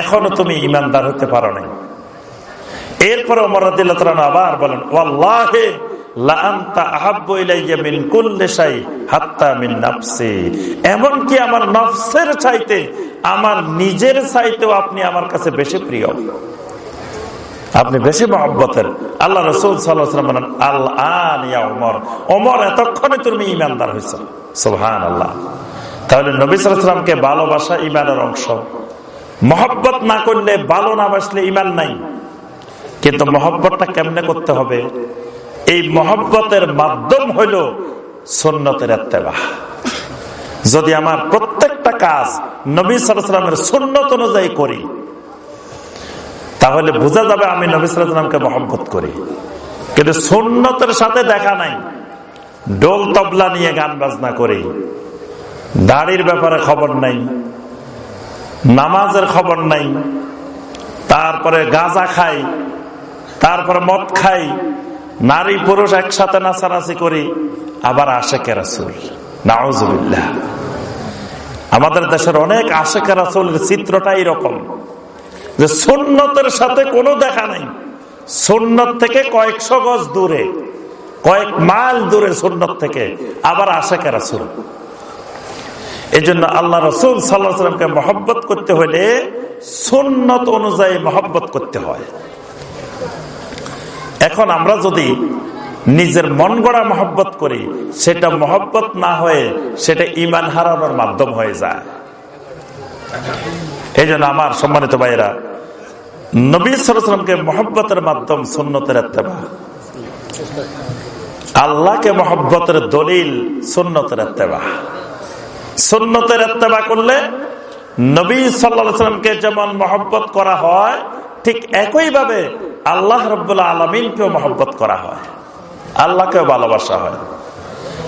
S1: এখনও তুমি ইমানদার হতে পারো নাই। এরপরে অমর আবার বলেন, ওয়াল্লাহে আমার নফসের চাইতে, আমার নিজের চাইতেও আপনি আমার কাছে বেশি প্রিয়। আপনি বেশি মহব্বতের। আল্লাহ রসুল সাল্লাম অমর এতক্ষণে তুমি ইমানদার হয়েছ সোহান আল্লাহ তাহলে নবী সালামকে ভালোবাসা ইমানের অংশ। মহব্বত না করলে ভালো না বাসলে ইমান নাই। কিন্তু মহব্বতটা কেমনে করতে হবে? এই মহব্বতের মাধ্যম হইল সন্ন্যতের যদি আমার প্রত্যেকটা কাজ নবী সালামের সন্ন্যত অনুযায়ী করি তাহলে বোঝা যাবে আমি নবী সালামকে মহব্বত করি। কিন্তু সন্ন্যতের সাথে দেখা নাই। ডোল তবলা নিয়ে গান বাজনা করি। দাড়ির ব্যাপারে খবর নাই। নামাজের খবর নাই। তারপরে গাঁজা খাই। তারপরে মদ খাই। নারী পুরুষ একসাথে নাচানাচি করি। আবার আশেকের রাসুল। নাউজুবিল্লাহ। আমাদের দেশের অনেক আশেকের রাসুলের চিত্রটা এরকম। যে সুন্নতের সাথে কোনো দেখা নাই। সুন্নত থেকে কয়েকশো গজ দূরে, কয়েক মাইল দূরে সুন্নত থেকে আবার আশেখের রাসুল। এই জন্য আল্লাহ রসুল সাল্লাহ সাল্লামকে মহব্বত করতে হলে সুন্নত অনুযায়ী মহব্বত করতে হয়। এখন আমরা যদি নিজের মন গড়া মহব্বত করি, সেটা মহব্বত না হয়ে সেটা ইমান হারানোর মাধ্যম হয়ে যায়। এই জন্য আমার সম্মানিত ভাইরা নবী সালামকে মহব্বতের মাধ্যম সুন্নতের এত্তেবা। আল্লাহকে মহব্বতের দলিল সুন্নতের এত্তেবা। সুন্নতের এত্তেবা করলে নবী সাল্লামকে যেমন মহব্বত করা হয়, ঠিক একইভাবে আল্লাহ রব্বুল্লাহ আলমিনকেও মহব্বত করা হয়। আল্লাহকেও ভালোবাসা হয়।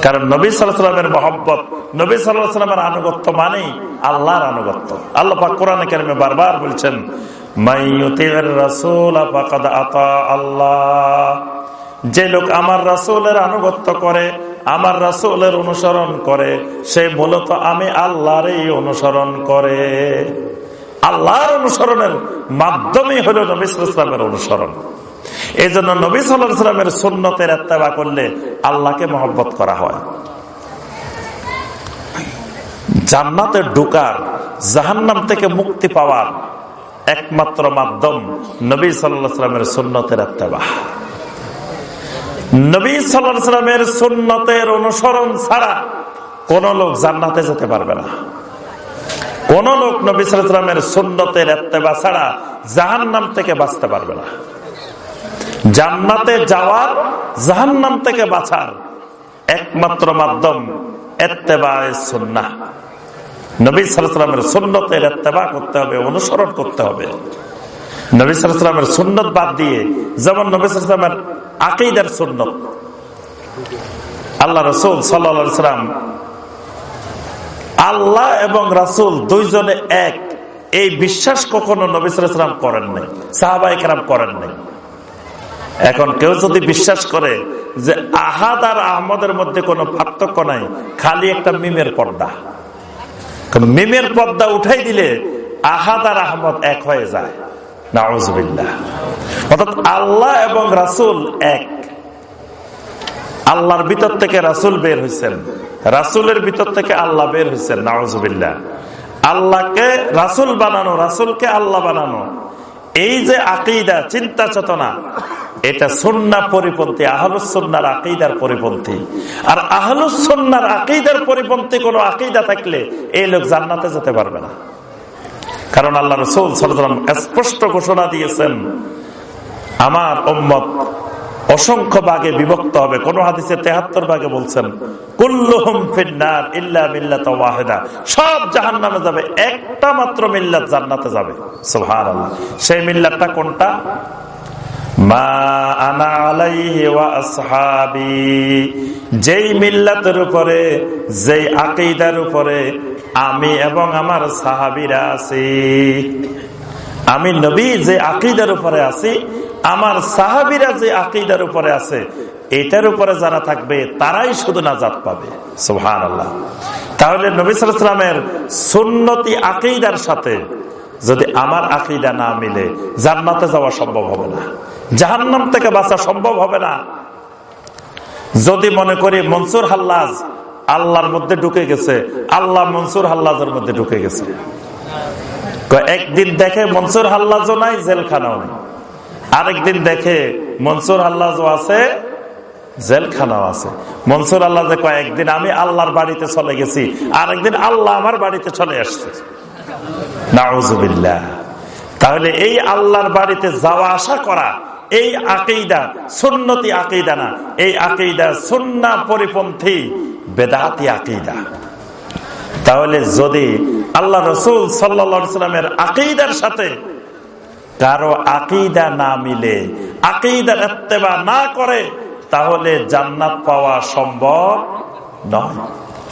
S1: কারণ নবী সাল্লামের মহব্বত, নবী সাল্লামের আনুগত্য মানেই আল্লাহর আনুগত্য। আল্লাহ কোরআনে কেরমে বারবার বলছেন যে লোক আমার রাসুলের আনুগত্য করে, আমার রাসুলের অনুসরণ করে, সে মূলত আমি আল্লাহরই অনুসরণ করে। আল্লাহর অনুসরণের মাধ্যমে হলো নবী সালামের অনুসরণ। এই জন্য নবী সাল্লামের সুন্নতের এত্তেবা করলে আল্লাহকে মহব্বত করা হয়। জান্নাতে ঢুকার, জাহান্নাম থেকে মুক্তি পাওয়ার একমাত্র মাধ্যম নবী সাল্লামের সুন্নতের এত্তেবা নবী সাল্লামের সুন্নতের অনুসরণ ছাড়া কোন লোক জান্নাতে যেতে পারবে না। কোন লোক নবী সাল্লামের সুন্নতের এত্তেবা ছাড়া জাহান নাম থেকে বাঁচতে পারবে না। জান্নাতে যাওয়ার জাহান নাম থেকে বাঁচার একমাত্র মাধ্যম সুন্না নবী সালামের সুন্নতের এত্তেবা করতে হবে, অনুসরণ করতে হবে। নবী সালামের সুন্নত বাদ দিয়ে, যেমন নবী সালামের আকেইদার সুন্নত। আল্লাহ রসুল সাল্লাম আল্লাহ এবং রাসুল দুইজনে এক। এই বিশ্বাস কখনো নবী করেন নাই সাহাবাই খারাপ করেন নাই। এখন কেউ যদি বিশ্বাস করে যে আহাদ আর আহমদের মধ্যে কোনো পার্থক্য নাই, খালি একটা মিমের পর্দা। মিমের পর্দা উঠাই দিলে আহাদ আর আহমদ এক হয়ে যায়। নাউজবিল্লাহ। অর্থাৎ আল্লাহ এবং রাসুল এক। আল্লাহর ভিতর থেকে রাসুল বের হয়েছেন রাসুলের ভিতর থেকে আল্লাহ বের হয়েছেন নাউজবিল্লাহ। আল্লাহকে রাসুল বানানো, রাসুলকে আল্লাহ বানানো, এই যে আকিদা, চিন্তা, চেতনা এটা সন্না পরিপন্থী, আহলুসন্নার আকিদার পরিপন্থী। আর আহলুসন্নার আকিদার পরিপন্থী কোন আকিদা থাকলে এই লোক জান্নাতে যেতে পারবে না। কারণ আল্লাহ রসুল সালাম স্পষ্ট ঘোষণা দিয়েছেন, আমার ওম্মত অসংখ্য ভাগে বিভক্ত হবে। কোন হাদিসে তেহাত্তর ভাগে বলছেন, কুল্লুহুম ফিন্নার ইল্লা মিল্লাত ওয়াহিদা। সব জাহান্নামে যাবে, একটা মাত্র মিল্লাত জান্নাতে যাবে। সুবহানাল্লাহ। সেই মিল্লাতটা কোনটা? যেই মিল্লাতের উপরে, যেই আকীদার উপরে আমি এবং আমার সাহাবীরা আছি। আমি নবী যে আকিদার উপরে আছি, আমার সাহাবিরা যে আকিদার উপরে আছে, এটার উপরে যারা থাকবে, তারাই শুধু নাজাত পাবে। সুহান আল্লাহ তাহলে নবী সালামের সুন্নতি আকিদার সাথে যদি আমার আকিদা না মিলে, জান্নাতে যাওয়া সম্ভব হবে না। জাহান্নাম থেকে বাঁচা সম্ভব হবে না। যদি মনে করি মনসুর হাল্লাজ আল্লাহর মধ্যে ঢুকে গেছে, আল্লাহ মনসুর হাল্লাজের মধ্যে ঢুকে গেছে। একদিন দেখে মনসুর হাল্লাজও নাই, জেলখানাও নেই। আরেকদিন দেখে মনসুর হাল্লাজও আছে, জেলখানাও আছে। মনসুর আল্লাহ যে কয়েকদিন আমি আল্লাহর বাড়িতে চলে গেছি, আরেকদিন আল্লাহ আমার বাড়িতে চলে আসছে। নাউজুবিল্লাহ। তাহলে এই আল্লাহর বাড়িতে যাওয়া, আসা করা এই আকেইদা সুন্নতি আকেইদা না। এই আকেইদা সুন্না পরিপন্থী বেদাতি আকেইদা তাহলে যদি আল্লাহ রসুল সাল্লামের আকেইদার সাথে কারও আকিদা না মিলে, আকিদার এত্তেবা না করে, তাহলে জান্নাত পাওয়া সম্ভব নয়।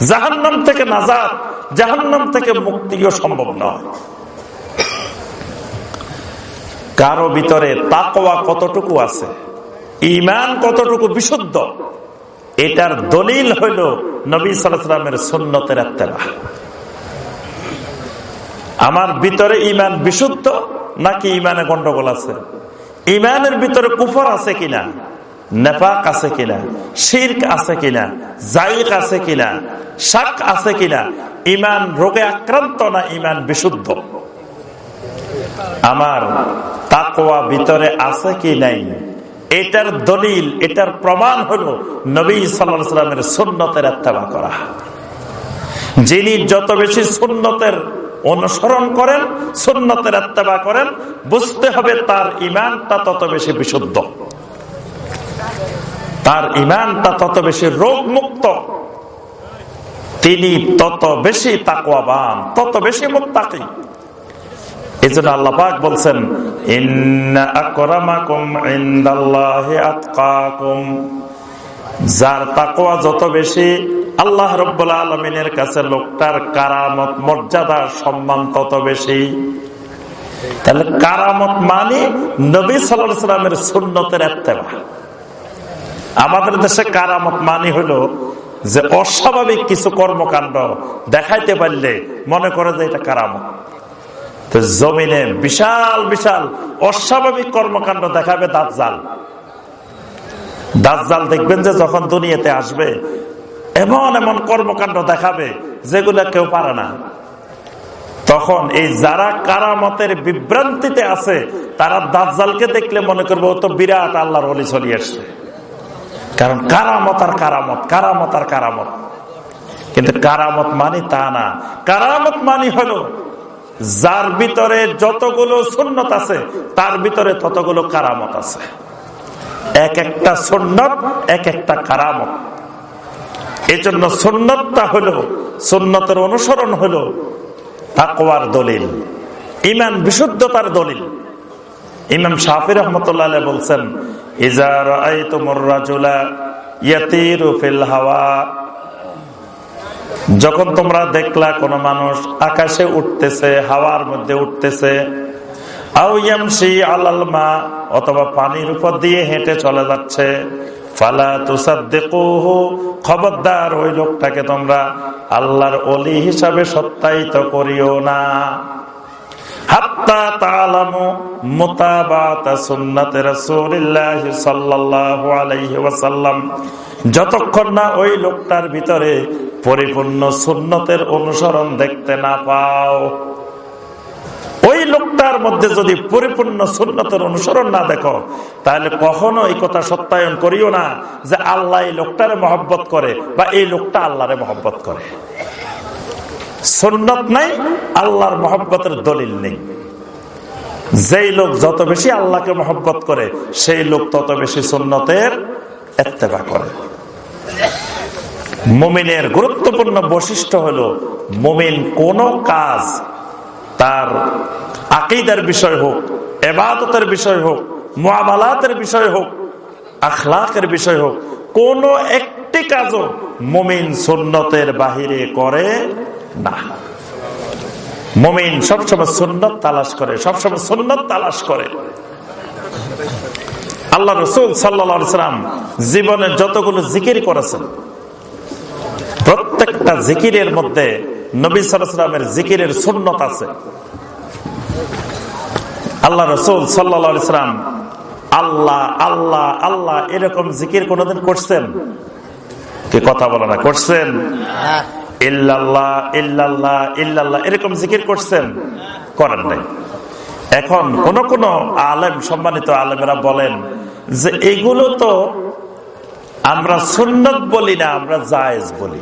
S1: জাহান্নাম থেকে নাজাদ জাহান্নাম থেকে মুক্তিও সম্ভব নয়। কারও ভিতরে তাকওয়া কতটুকু আছে? ইমান কতটুকু বিশুদ্ধ? এটার দলিল হইল নবী সালামের সুন্নতের এত্তেবা আমার ভিতরে ইমান বিশুদ্ধ নাকি ইমানে গন্ডগোল আছে? ইমানের ভিতরে কুফর আছে কিনা? নেপাক আছে কিনা? শির্ক আছে কিনা? জাইক আছে কিনা? শাক আছে কিনা? ইমান রোগে আক্রান্ত না ইমান বিশুদ্ধ? আমার তাকোয়া ভিতরে আছে কি নাই? এটার দলিল, এটার প্রমাণ হলো নবী সাল্লা সাল্লামের সুন্নতের এত্তেবা করা। যিনি যত বেশি সুন্নতের অনুসরণ করেন, সুন্নতের এত্তেবা করেন, বুঝতে হবে তার ইমানটা তত বেশি বিশুদ্ধ। তার ইমানটা তত বেশি রোগ মুক্ত তিনি তত বেশি তাকওয়াবান, তত বেশি মুক্তাকি এই জন্য আল্লাপাক বলছেন যার তাকোয়া যত বেশি, আল্লাহ রব্বুল আলমিনের কাছে লোকটার কারামত, মর্যাদা, সম্মান তত বেশি। তাহলে কারামত মানে নবী সাল্লামের সুন্নতের এত্তেবা। আমাদের দেশে কারামত মানি হলো যে অস্বাভাবিক কিছু কর্মকাণ্ড দেখাইতে পারলে মনে করে যে এটা কারামত। জমিনে বিশাল বিশাল অস্বাভাবিক কর্মকাণ্ড দেখাবে দাঁতজাল দাঁতজাল দেখবেন যে যখন দুনিয়াতে আসবে, এমন এমন কর্মকাণ্ড দেখাবে যেগুলো কেউ পারে না। তখন এই যারা কারামতের বিভ্রান্তিতে আছে, তারা দাঁতজালকে দেখলে মনে করব তো বিরাট আল্লাহর অলি চলিয়ে আসছে কারণ কারামত আর কারামত কারামত আর কারামত। কিন্তু কারামত মানি তা না। কারামত মানি হলো যার ভিতরে যতগুলো সুন্নত আছে, তার ভিতরে ততগুলো কারামত আছে। এক একটা সুন্নত, এক একটা কারামত। এই জন্য সুন্নতটা হলো, সুন্নতের অনুসরণ হলো তাকোয়ার দলিল, ইমান বিশুদ্ধতার দলিল। ইমাম শাফির রহমতুল্লাহ বলছেন ইজার হাওয়া। যখন তোমরা দেখলা কোন মানুষ আকাশে উঠতেছে, হাওয়ার মধ্যে উঠতেছে আলালমা অথবা পানির উপর দিয়ে হেঁটে চলে যাচ্ছে, ফালা খবরদার ওই লোকটাকে তোমরা আল্লাহর অলি হিসাবে সত্যায়িত করিও না। যতক্ষণ না ওই লোকটার ভিতরে পরিপূর্ণ সুন্নতের অনুসরণ দেখতে না পাও, ওই লোকটার মধ্যে যদি পরিপূর্ণ সুন্নতের অনুসরণ না দেখো, তাহলে কখনো এই কথা সত্যায়ন করিও না যে আল্লাহ এই লোকটারে মহব্বত করে বা এই লোকটা আল্লাহরে মহব্বত করে। সুন্নত নাই, আল্লাহর মহব্বতের দলিল নেই। যেই লোক যত বেশি আল্লাহকে মহব্বত করে, সেই লোক তত বেশি সুন্নতের এত্তেবা করে। মুমিনের গুরুত্বপূর্ণ বৈশিষ্ট্য হলো, মুমিন কোন কাজ তার আকিদার বিষয় হোক এবাদতের বিষয় হোক মোয়ামালাতের বিষয় হোক, আখলাকের বিষয় হোক, কোন একটি কাজও মুমিন সুন্নতের বাহিরে করে না। মমিন সবসময় সুন্নত তালাশ করে, সবসময় সুন্নত তালাশ করে। আল্লাহ রসুল সাল্লাম জীবনে যতগুলো জিকির করেছেন, প্রত্যেকটা জিকিরের মধ্যে নবী সালামের জিকিরের সুন্নত আছে। আল্লাহ রসুল সাল্লাম আল্লাহ আল্লাহ আল্লাহ এরকম জিকির কোনদিন করছেন? কথা বলে না, করছেন? ইল্লাল্লাহ ইল্লাল্লাহ এরকম জিকির করছেন? করেন নাই। এখন কোন কোন আলেম, সম্মানিত আলেমেরা বলেন যে এগুলো তো আমরা সুন্নত বলি না, আমরা জায়েজ বলি।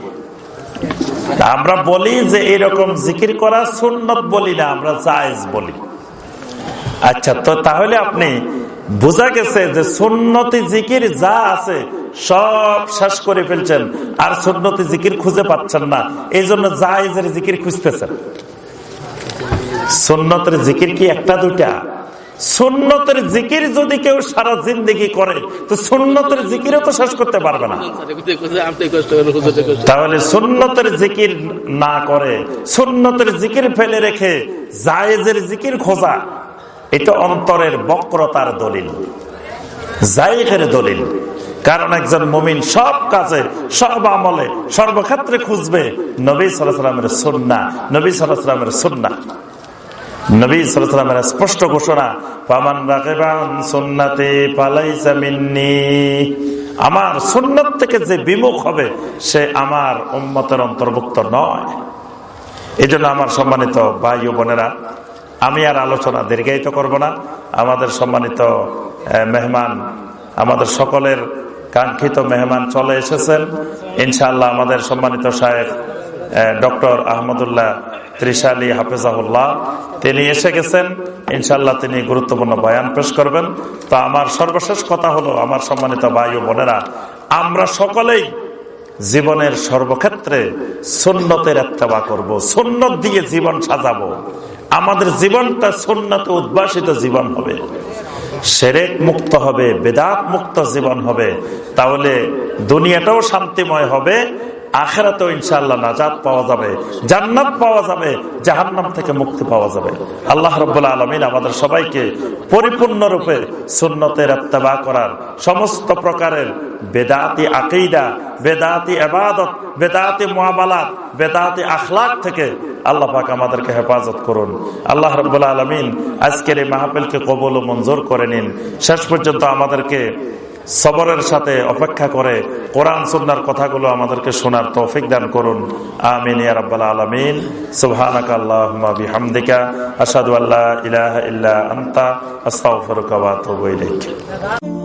S1: আমরা বলি যে এরকম জিকির করা সুন্নত বলি না, আমরা জায়েজ বলি। আচ্ছা তো তাহলে আপনি বোঝা গেছে যে সুন্নতি জিকির যা আছে সব শেষ করে ফেলছেন। আর সুন্নতি জিকির খুঁজে পাচ্ছেন না। এই জন্য জাহেজের জিকির খুঁজতেছেন। সুন্নতের জিকির কি একটা, দুইটা? সুন্নতের জিকির যদি কেউ সারা জিন্দগি করে, তো সুন্নতের জিকিরও তো শেষ করতে পারবে না। তাহলে সুন্নতের জিকির না করে, সুন্নতের জিকির ফেলে রেখে জায়েজের জিকির খোঁজা, এটা অন্তরের বক্রতার দলিল। জায়েজের দলিল। কারণ একজন মুমিন সব কাজে, সব আমলে, সর্বক্ষেত্রে খুঁজবে নবী সালামের সুন্না, নবী সালামের সুন্না। নবী সালামের স্পষ্ট ঘোষণা পামান সুন্নাতে পালাইসা মিন্নি। আমার সুন্নত থেকে যে বিমুখ হবে, সে আমার উম্মতের অন্তর্ভুক্ত নয়। এই আমার সম্মানিত ভাই বোনেরা, আমি আর আলোচনা দীর্ঘায়িত করব না। আমাদের সম্মানিত মেহমান, আমাদের সকলের কাঙ্ক্ষিত মেহমান চলে এসেছেন। ইনশাআল্লাহ আমাদের সম্মানিত সাহেব ডক্টর আহমদুল্লাহ ত্রিশালী হাফেজাহুল্লাহ, তিনি এসে গেছেন। ইনশাল্লাহ তিনি গুরুত্বপূর্ণ বয়ান পেশ করবেন। তো আমার সর্বশেষ কথা হলো, আমার সম্মানিত ভাই ও বোনেরা, আমরা সকলেই জীবনের সর্বক্ষেত্রে সুন্নতের এত্তেবা করব, সুন্নত দিয়ে জীবন সাজাবো। আমাদের জীবনটা সুন্নতে উদ্ভাসিত জীবন হবে। সেরেক মুক্ত হবে বেদাত মুক্ত জীবন হবে। তাহলে দুনিয়াটাও শান্তিময় হবে আখেরাতেও ইনশাআল্লাহ নাজাদ পাওয়া যাবে, জান্নাত পাওয়া যাবে, জাহান্নাম থেকে মুক্তি পাওয়া যাবে। আল্লাহ রব্বুল্লা আলমিন আমাদের সবাইকে পরিপূর্ণরূপে সুন্নতের আত্মাবা করার সমস্ত প্রকারের বেদাতি আকিদা, বেদাতি আবাদত বেদাতি মহাবালাত বেদাতি আখলাক থেকে আল্লাহ পাক আমাদেরকে হেফাজত করুন। আল্লাহ রব্বুল্লা আলমিন আজকের এই মাহফিলকে কবল ও মঞ্জুর করে নিন। শেষ পর্যন্ত আমাদেরকে সবরের সাথে অপেক্ষা করে কোরআন সুন্নার কথাগুলো আমাদেরকে শোনার তৌফিক দান করুন। আমিন ইয়া রাব্বাল আলামিন। সুবহানাকা আল্লাহুম্মা বিহামদিকা। আশহাদু আল্লা